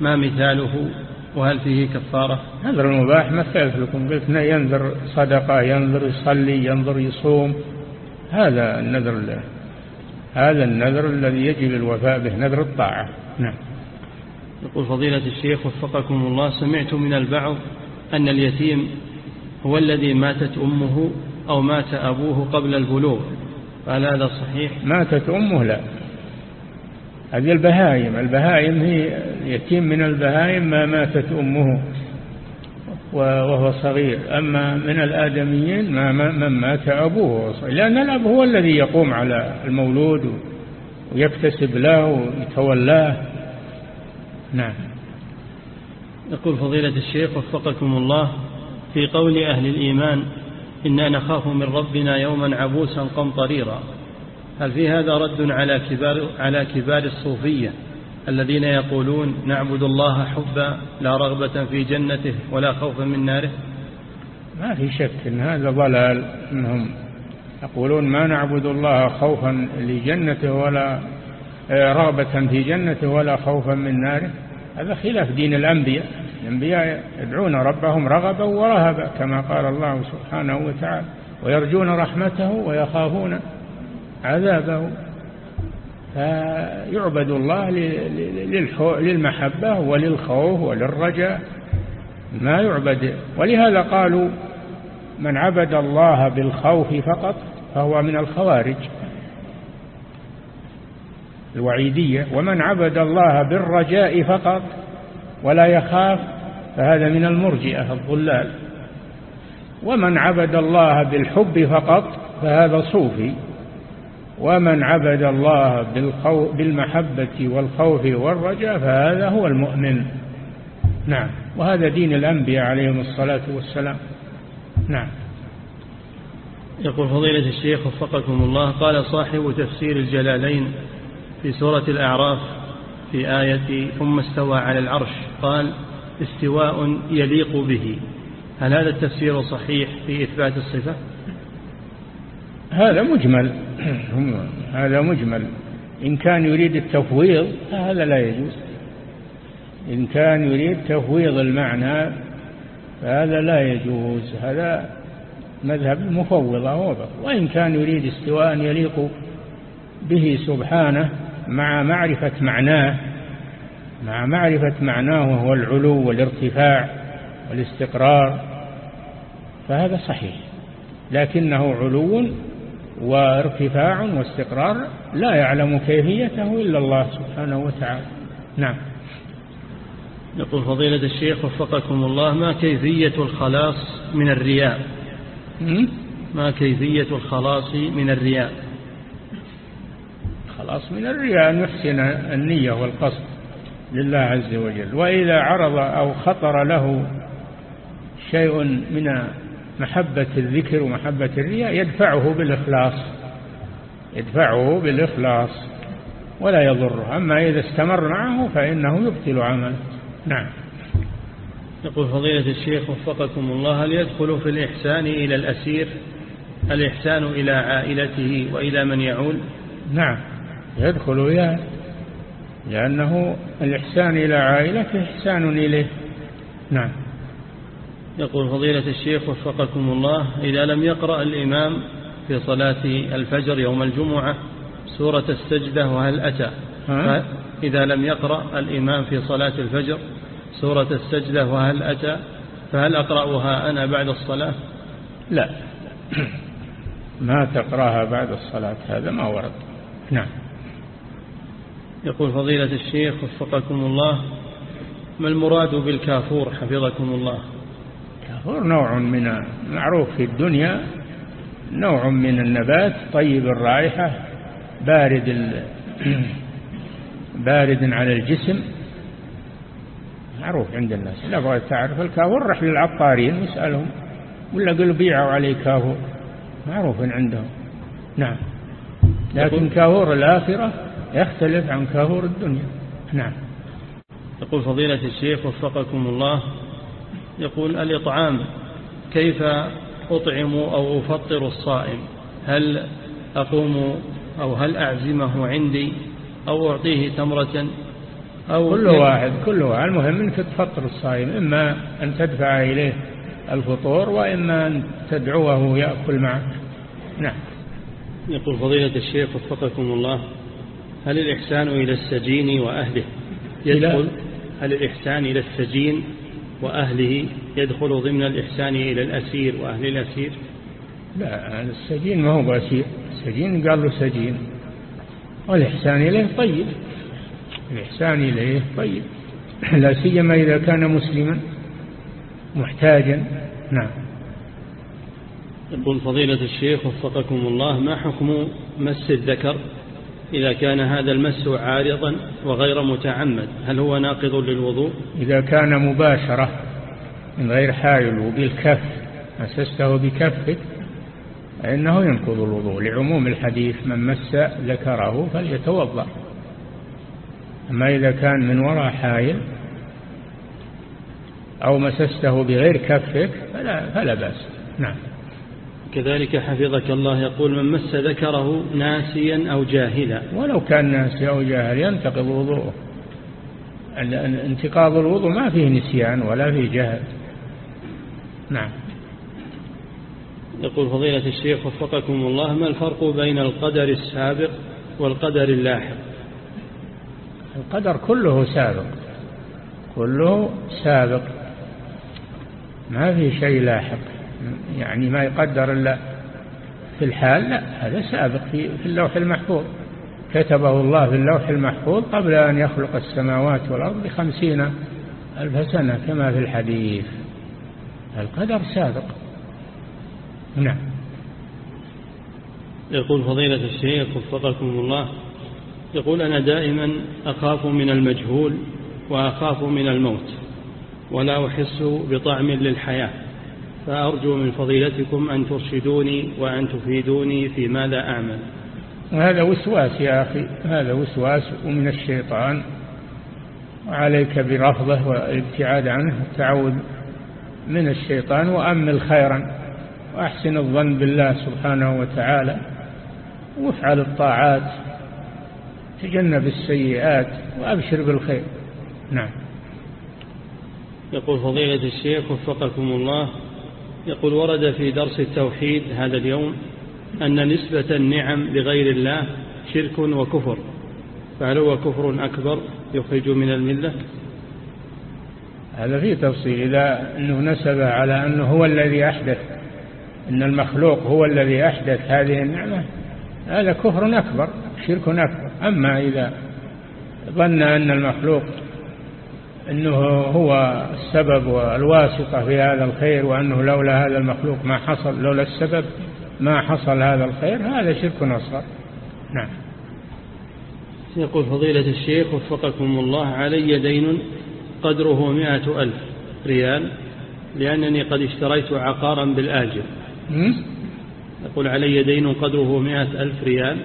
ما مثاله؟ وهل فيه كفارة؟ نذر المباح مثلت لكم قلت ينذر صدقة ينذر يصلي ينذر يصوم هذا النذر هذا النذر الذي يجب الوفاء به نذر الطاعة. نعم. يقول فضيلة الشيخ وفقكم الله سمعت من البعض أن اليتيم هو الذي ماتت أمه أو مات أبوه قبل البلوغ فهل هذا صحيح؟ ماتت أمه لا. هذه البهائم. البهائم هي يتيم من البهائم ما ماتت أمه وهو صغير. أما من الآدميين ما من مات أبوه لأن الأب هو الذي يقوم على المولود ويكتسب له ويتولاه. نعم. يقول فضيلة الشيخ وفقكم الله في قول أهل الإيمان إنا نخاف من ربنا يوما عبوسا قمطريرا. هل في هذا رد على كبار, على كبار الصوفية الذين يقولون نعبد الله حبا لا رغبة في جنته ولا خوفا من ناره؟ ما في شك إن هذا ضلال إنهم يقولون ما نعبد الله خوفا لجنته ولا آه، رغبة في جنته ولا خوفا من ناره. هذا خلاف دين الأنبياء. الأنبياء يدعون ربهم رغبا ورهبا كما قال الله سبحانه وتعالى ويرجون رحمته ويخافون عذابه. فيعبد الله للمحبة وللخوف وللرجاء. ما يعبد. ولهذا قالوا من عبد الله بالخوف فقط فهو من الخوارج. الوعيدية. ومن عبد الله بالرجاء فقط ولا يخاف فهذا من المرجئة الضلال. ومن عبد الله بالحب فقط فهذا صوفي. ومن عبد الله بالمحبة والخوف والرجاء فهذا هو المؤمن. نعم. وهذا دين الأنبياء عليهم الصلاة والسلام. نعم. يقول فضيلة الشيخ وفقكم الله قال صاحب تفسير الجلالين في سورة الأعراف في آية ثم استوى على العرش قال استواء يليق به. هل هذا التفسير صحيح في إثبات الصفة؟ هذا مجمل. هذا مجمل. إن كان يريد التفويض هذا لا يجوز. إن كان يريد تفويض المعنى فهذا لا يجوز. هذا مذهب المفوضة وإن كان يريد استواء يليق به سبحانه مع معرفة معناه مع معرفة معناه وهو العلو والارتفاع والاستقرار فهذا صحيح. لكنه علو وارتفاع واستقرار لا يعلم كيفيته إلا الله سبحانه وتعالى. نعم. يقول فضيلة الشيخ وفقكم الله ما كيفية الخلاص من الرياء؟ ما كيفية الخلاص من الرياء؟ خلاص من الرياء أن يحسن النية والقصد لله عز وجل. وإذا عرض أو خطر له شيء من محبة الذكر ومحبة الرياء يدفعه بالإخلاص يدفعه بالإخلاص ولا يضره. أما إذا استمر معه فإنه يبطل عمله نعم. يقول فضيلة الشيخ وفقكم الله هل يدخل في الإحسان إلى الأسير؟ الإحسان إلى عائلته وإلى من يعول؟ نعم. يدخل إلى لأنه الإحسان إلى عائلته إحسان إليه. نعم. يقول فضيلة الشيخ وفقكم الله إذا لم يقرأ الإمام في صلاة الفجر يوم الجمعة سورة السجدة وهل أتى؟ إذا لم يقرأ الإمام في صلاة الفجر سورة السجدة وهل أتى؟ فهل أقرأها أنا بعد الصلاة؟ لا. ما تقرأها بعد الصلاة هذا ما ورد. نعم. يقول فضيلة الشيخ وفقكم الله ما المراد بالكافور حفظكم الله؟ الكافور نوع من معروف في الدنيا نوع من النبات طيب الرائحة بارد ال... بارد على الجسم. معروف عند الناس. لا بغيت تعرف الكافور رح للعطارين يسألهم ولا قالوا بيعوا عليه كافور معروف عندهم. نعم. لكن كافور الآخرة يختلف عن كافور الدنيا. نعم. يقول فضيلة الشيخ وفقكم الله يقول الإطعام كيف أطعم أو أفطر الصائم؟ هل أقوم أو هل أعزمه عندي أو أعطيه تمرة أو كل واحد كل واحد. المهم أنك تفطر الصائم إما أن تدفع إليه الفطور وإما أن تدعوه يأكل معك. نعم. يقول فضيلة الشيخ وفقكم الله هل الإحسان إلى السجين وأهله؟ يدخل هل الإحسان إلى السجين وأهله يدخل ضمن الإحسان إلى الأسير وأهل الأسير؟ لا السجين ما هو بأسير. السجين قال له سجين. والإحسان إليه طيب. الإحسان إليه طيب. لا سيما إذا كان مسلما. محتاجا. نعم. يقول فضيلة الشيخ وفقكم الله ما حكم مس الذكر؟ إذا كان هذا المس عارضا وغير متعمد هل هو ناقض للوضوء؟ إذا كان مباشرة من غير حائل وبالكف مسسته بكفك فإنه ينقض الوضوء. لعموم الحديث من مس ذكره فليتوضأ. أما إذا كان من وراء حائل أو مسسته بغير كفك فلا, فلا بأس. نعم. كذلك حفظك الله يقول من مس ذكره ناسيا أو جاهلا. ولو كان ناسي أو جاهل ينتقض وضوءه. انتقاض الوضوء ما فيه نسيان ولا فيه جهل. نعم. يقول فضيلة الشيخ وفقكم الله ما الفرق بين القدر السابق والقدر اللاحق؟ القدر كله سابق. كله سابق. ما في شيء لاحق. يعني ما يقدر إلا في الحال لا هذا سابق في, اللوح المحفوظ. كتبه الله في اللوح المحفوظ قبل أن يخلق السماوات والأرض بخمسين ألف سنة كما في الحديث. القدر سابق. نعم. يقول فضيلة الشيخ وفقكم الله يقول أنا دائما أخاف من المجهول وأخاف من الموت ولا أحس بطعم للحياة. فأرجو من فضيلتكم أن ترشدوني وأن تفيدوني في ماذا أعمل. هذا وسواس يا أخي هذا وسواس من الشيطان. وعليك برفضه والابتعاد عنه التعوذ من الشيطان وأمل خيرا. وأحسن الظن بالله سبحانه وتعالى. وافعل الطاعات تجنب السيئات وأبشر بالخير. نعم. يقول فضيلة الشيخ وفقكم الله يقول ورد في درس التوحيد هذا اليوم أن نسبة النعم لغير الله شرك وكفر فهل هو كفر أكبر يخرج من الملة؟ هذا فيه تفصيل. إذا أنه نسب على أنه هو الذي أحدث أن المخلوق هو الذي أحدث هذه النعمة هذا كفر أكبر شرك أكبر. أما إذا ظن أن المخلوق أنه هو السبب والواسطة في هذا الخير وأنه لولا هذا المخلوق ما حصل لولا السبب ما حصل هذا الخير هذا شرك أصغر. نعم. يقول فضيلة الشيخ وفقكم الله علي دين قدره مائة ألف ريال لأنني قد اشتريت عقارا بالآجل يقول علي دين قدره مائة ألف ريال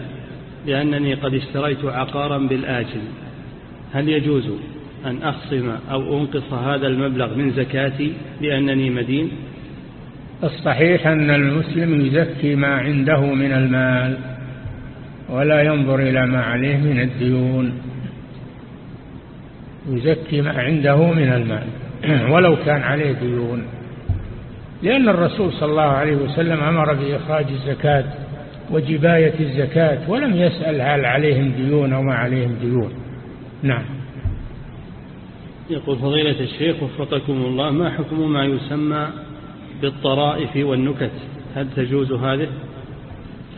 لأنني قد اشتريت عقارا بالآجل هل يجوز أن أخصم أو أنقص هذا المبلغ من زكاتي لأنني مدين؟ الصحيح أن المسلم يزكي ما عنده من المال ولا ينظر إلى ما عليه من الديون. يزكي ما عنده من المال ولو كان عليه ديون. لأن الرسول صلى الله عليه وسلم أمر بإخراج الزكاة وجباية الزكاة ولم يسأل هل عليهم ديون أو ما عليهم ديون. نعم. يقول فضيلة الشيخ وفقكم الله ما حكم ما يسمى بالطرائف والنكت؟ هل تجوز هذه؟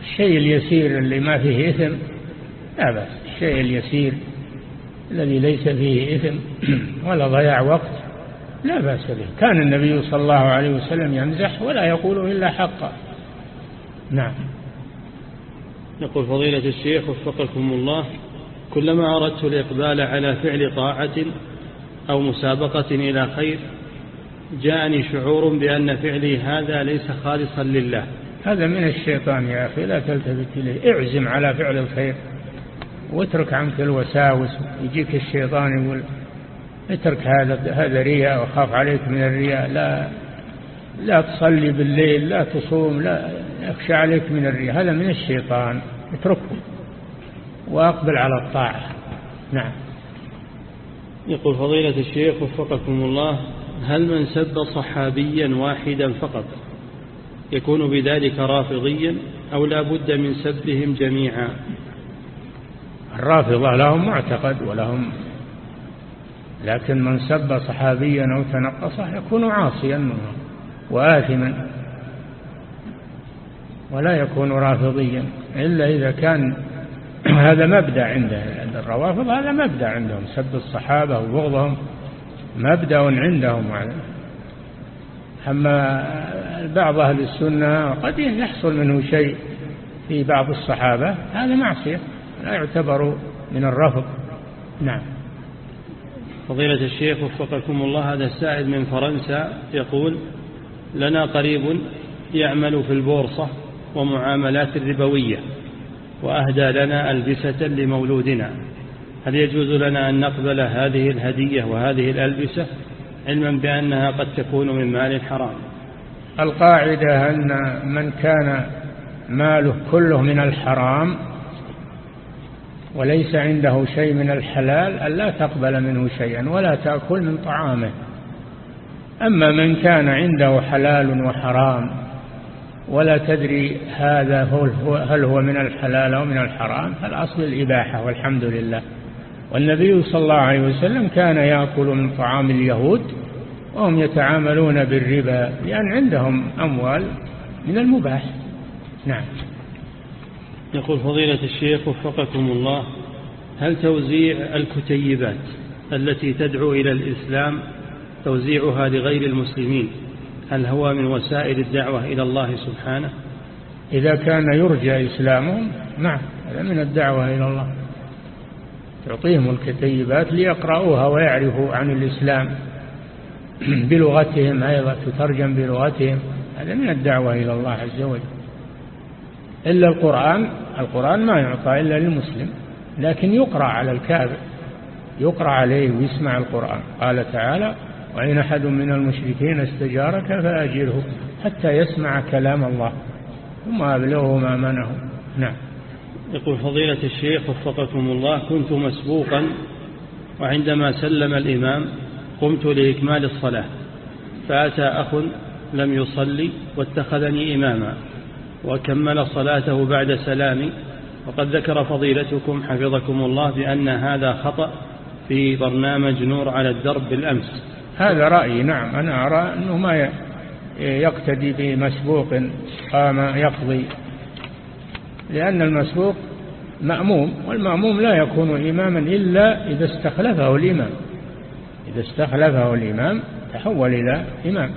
الشيء اليسير اللي ما فيه إثم لا بأس. الشيء اليسير الذي ليس فيه إثم ولا ضياع وقت لا بأس به. كان النبي صلى الله عليه وسلم يمزح ولا يقول إلا حقا. نعم. يقول فضيلة الشيخ وفقكم الله كلما أردت الإقبال على فعل طاعة أو مسابقة إلى خير جاءني شعور بأن فعلي هذا ليس خالصا لله. هذا من الشيطان يا أخي لا تلتفت إليه. اعزم على فعل الخير واترك عنك الوساوس. يجيك الشيطان يقول اترك هذا هذا رياء وخاف عليك من الرياء. لا لا تصلي بالليل لا تصوم لا يخشى عليك من الرياء. هذا من الشيطان. اتركه وأقبل على الطاعة. نعم. يقول فضيلة الشيخ وفقكم الله هل من سب صحابيا واحدا فقط يكون بذلك رافضيا أو لا بد من سبهم جميعا؟ الرافضة لهم معتقد ولهم لكن من سب صحابيا أو تنقصه يكون عاصيا وآثما ولا يكون رافضيا إلا إذا كان هذا مبدأ عند الروافض هذا مبدأ عندهم سب الصحابة وبغضهم مبدأ عندهم أما بعض أهل السنة قد يحصل منه شيء في بعض الصحابة هذا معصية لا يعتبر من الرفض. نعم. فضيلة الشيخ وفقكم الله هذا السائل من فرنسا يقول لنا قريب يعمل في البورصة ومعاملات الربوية. وأهدى لنا ألبسة لمولودنا. هل يجوز لنا أن نقبل هذه الهدية وهذه الألبسة؟ علما بأنها قد تكون من مال حرام. القاعدة أن من كان ماله كله من الحرام وليس عنده شيء من الحلال ألا تقبل منه شيئا ولا تأكل من طعامه. أما من كان عنده حلال وحرام ولا تدري هذا هو هل هو من الحلال أو من الحرام فالأصل الإباحة والحمد لله. والنبي صلى الله عليه وسلم كان يأكل من طعام اليهود وهم يتعاملون بالربا لأن عندهم أموال من المباح. نعم. يقول فضيلة الشيخ وفقكم الله هل توزيع الكتيبات التي تدعو إلى الإسلام توزيعها لغير المسلمين؟ هل هو من وسائل الدعوة إلى الله سبحانه؟ إذا كان يرجى إسلامهم نعم هذا من الدعوة إلى الله. تعطيهم الكتيبات ليقرأوها ويعرفوا عن الإسلام. بلغتهم أيضا تترجم بلغتهم. هذا من الدعوة إلى الله عز وجل. إلا القرآن القرآن ما يعطى إلا للمسلم لكن يقرأ على الكافر يقرأ عليه ويسمع القرآن. قال تعالى وإن أحد من المشركين استجارك فأجره حتى يسمع كلام الله ثم أبلغه مأمنه نعم. يقول فضيلة الشيخ وفقكم الله كنت مسبوقا وعندما سلم الإمام قمت لإكمال الصلاة فأتى أخ لم يصلي واتخذني إماما وكمل صلاته بعد سلامي وقد ذكر فضيلتكم حفظكم الله بأن هذا خطأ في برنامج نور على الدرب بالأمس. هذا رأيي نعم. أنا أرى أنه ما يقتدي بمسبوق قام يقضي. لأن المسبوق مأموم والمأموم لا يكون إماما إلا إذا استخلفه الإمام. إذا استخلفه الإمام تحول إلى إمام.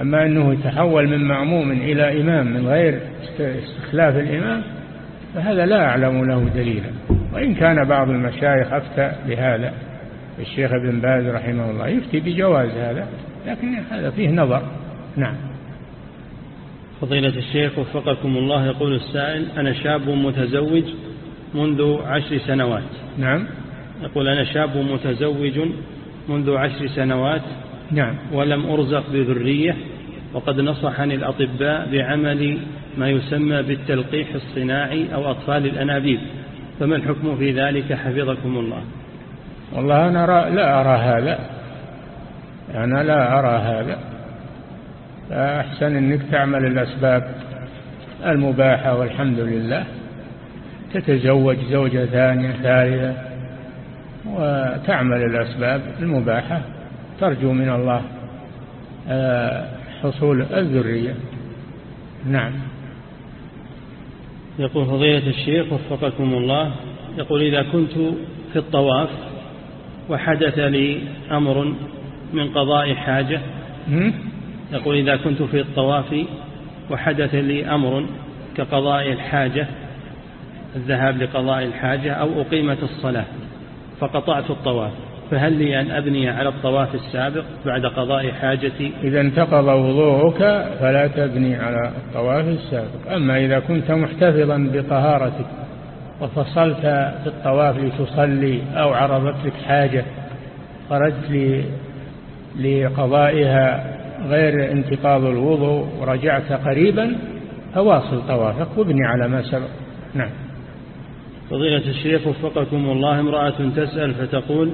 أما أنه يتحول من مأموم إلى إمام من غير استخلاف الإمام فهذا لا أعلم له دليلا. وإن كان بعض المشايخ أفتى بهذا. الشيخ ابن باز رحمه الله يفتي بجواز هذا لكن هذا فيه نظر. نعم. فضيلة الشيخ وفقكم الله يقول السائل أنا شاب متزوج منذ عشر سنوات. نعم. يقول أنا شاب متزوج منذ عشر سنوات. نعم. ولم أرزق بذرية وقد نصحني الأطباء بعمل ما يسمى بالتلقيح الصناعي أو أطفال الأنابيب. فما الحكم في ذلك؟ حفظكم الله. والله أنا لا أرى هذا. أنا لا أرى هذا. فأحسن أنك تعمل الأسباب المباحة والحمد لله. تتزوج زوجة ثانية ثالثة وتعمل الأسباب المباحة. ترجو من الله آه، حصول الذرية. نعم. يقول فضيلة الشيخ وفقكم الله يقول إذا كنت في الطواف وحدث لي أمر من قضاء حاجة. يقول إذا كنت في الطواف وحدث لي أمر كقضاء الحاجة الذهاب لقضاء الحاجة أو أقيمت الصلاة فقطعت الطواف. فهل لي أن أبني على الطواف السابق بعد قضاء حاجتي؟ إذا انتقض وضوءك فلا تبني على الطواف السابق. أما إذا كنت محتفظا بطهارتك وفصلت في الطواف لتصلي أو عرضت لك حاجة خرجت لقضائها غير انتقاض الوضوء ورجعت قريبا فواصل طوافك وابني على ما سبق. نعم. فضيلة الشيخ وفقكم الله امرأة تسأل فتقول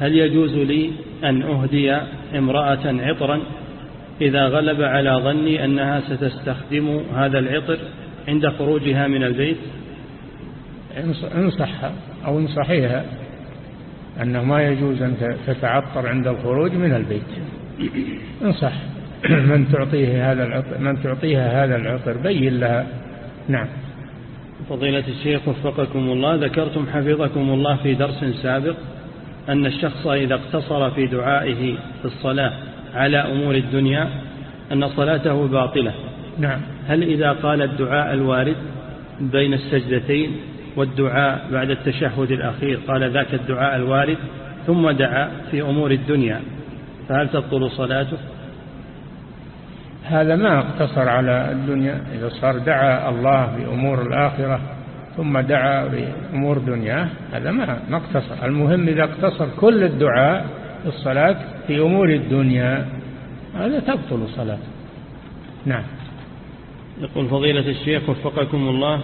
هل يجوز لي أن أهدي امرأة عطرا إذا غلب على ظني أنها ستستخدم هذا العطر عند خروجها من البيت؟ انصحها أو انصحيها أنه ما يجوز أن تتعطر عند الخروج من البيت. انصح من تعطيه هذا العطر من تعطيها هذا العطر بين لها. نعم. فضيلة الشيخ وفقكم الله ذكرتم حفظكم الله في درس سابق أن الشخص إذا اقتصر في دعائه في الصلاة على أمور الدنيا أن صلاته باطلة. نعم. هل إذا قال الدعاء الوارد بين السجدتين والدعاء بعد التشهد الأخير قال ذاك الدعاء الوارد ثم دعا في أمور الدنيا. فهل تبطل صلاته؟ هذا ما اقتصر على الدنيا إذا صار دعا الله بأمور الآخرة ثم دعا بأمور دنياه هذا ما ما اقتصر. المهم إذا اقتصر كل الدعاء في الصلاة في أمور الدنيا هذا تبطل صلاة نعم. يقول فضيلة الشيخ وفقكم الله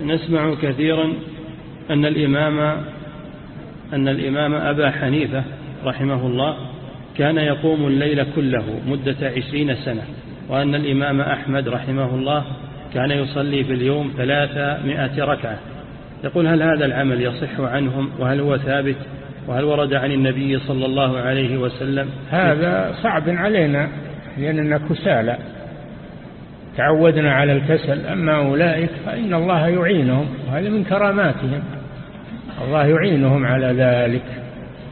نسمع كثيرا أن الإمام أن الإمام أبا حنيفة رحمه الله كان يقوم الليل كله مدة عشرين سنة وأن الإمام أحمد رحمه الله كان يصلي في اليوم ثلاثمائة ركعة. يقول هل هذا العمل يصح عنهم؟ وهل هو ثابت؟ وهل ورد عن النبي صلى الله عليه وسلم؟ هذا صعب علينا لأننا كسالى. تعودنا على الكسل أما أولئك فإن الله يعينهم وهذا من كراماتهم. الله يعينهم على ذلك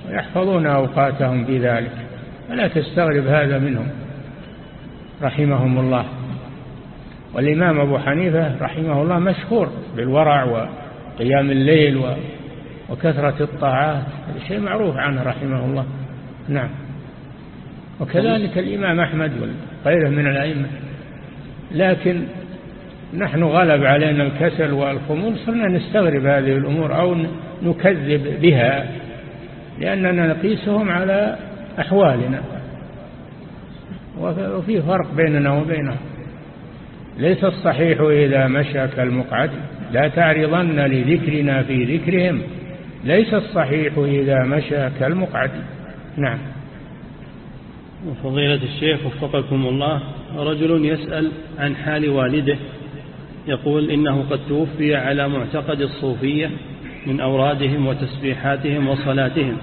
ويحفظون أوقاتهم بذلك. فلا تستغرب هذا منهم رحمهم الله. والإمام أبو حنيفة رحمه الله مشهور بالورع وقيام الليل وكثرة الطاعات هذا شيء معروف عنه رحمه الله. نعم. وكذلك الإمام أحمد وغيره من الأئمة. لكن نحن غلب علينا الكسل والخمول صرنا نستغرب هذه الأمور أو نكذب بها لأننا نقيسهم على أحوالنا. وفي فرق بيننا وبينهم. ليس الصحيح إذا مشى كالمقعد لا تعرضن لذكرنا في ذكرهم. ليس الصحيح إذا مشى كالمقعد. نعم. فضيلة الشيخ وفقكم الله رجل يسأل عن حال والده يقول إنه قد توفي على معتقد الصوفية من أورادهم وتسبيحاتهم وصلاتهم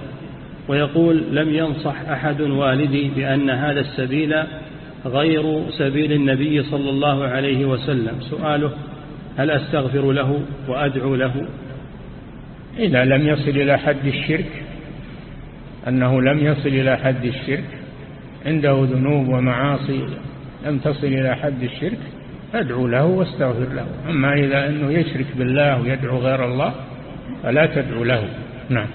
ويقول لم ينصح أحد والدي بأن هذا السبيل غير سبيل النبي صلى الله عليه وسلم. سؤاله هل أستغفر له وأدعو له؟ إذا لم يصل إلى حد الشرك أنه لم يصل إلى حد الشرك عنده ذنوب ومعاصي لم تصل إلى حد الشرك فادعو له واستغفر له. أما إذا أنه يشرك بالله ويدعو غير الله فلا تدعو له. نعم.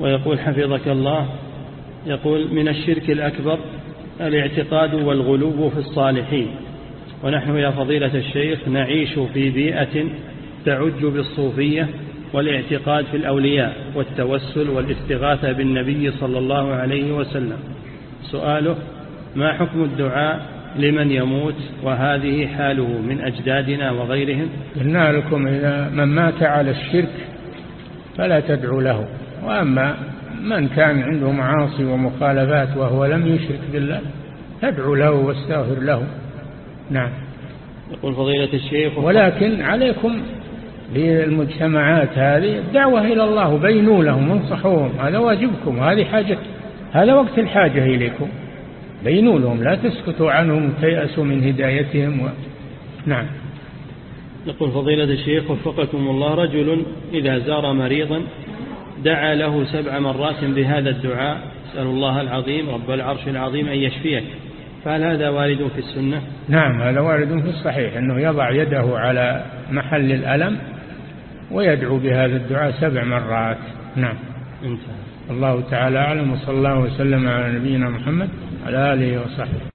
ويقول حفظك الله يقول من الشرك الأكبر الاعتقاد والغلو في الصالحين. ونحن يا فضيلة الشيخ نعيش في بيئة تعج بالصوفية والاعتقاد في الأولياء والتوسل والاستغاثة بالنبي صلى الله عليه وسلم. سؤاله ما حكم الدعاء لمن يموت وهذه حاله من أجدادنا وغيرهم؟ قلنا لكم إذا من مات على الشرك فلا تدعو له. وأما من كان عنده معاصي ومخالفات وهو لم يشرك بالله تدعو له واستغفر له. نعم. يقول فضيلة الشيخ ولكن عليكم للمجتمعات هذه الدعوة إلى الله بينوا لهم وانصحوهم هذا واجبكم هذه حاجة هذا وقت الحاجة إليكم. بينوا لهم لا تسكتوا عنهم تيأسوا من هدايتهم و... نعم. يقول فضيلة الشيخ وفقكم الله رجل إذا زار مريضا دعا له سبع مرات بهذا الدعاء. أسأل الله العظيم رب العرش العظيم أن يشفيك. فهل هذا وارد في السنة؟ نعم هذا وارد في الصحيح أنه يضع يده على محل الألم ويدعو بهذا الدعاء سبع مرات. نعم. انتهى. الله تعالى أعلم وصلى الله وسلم على نبينا محمد. على آله وصحبه.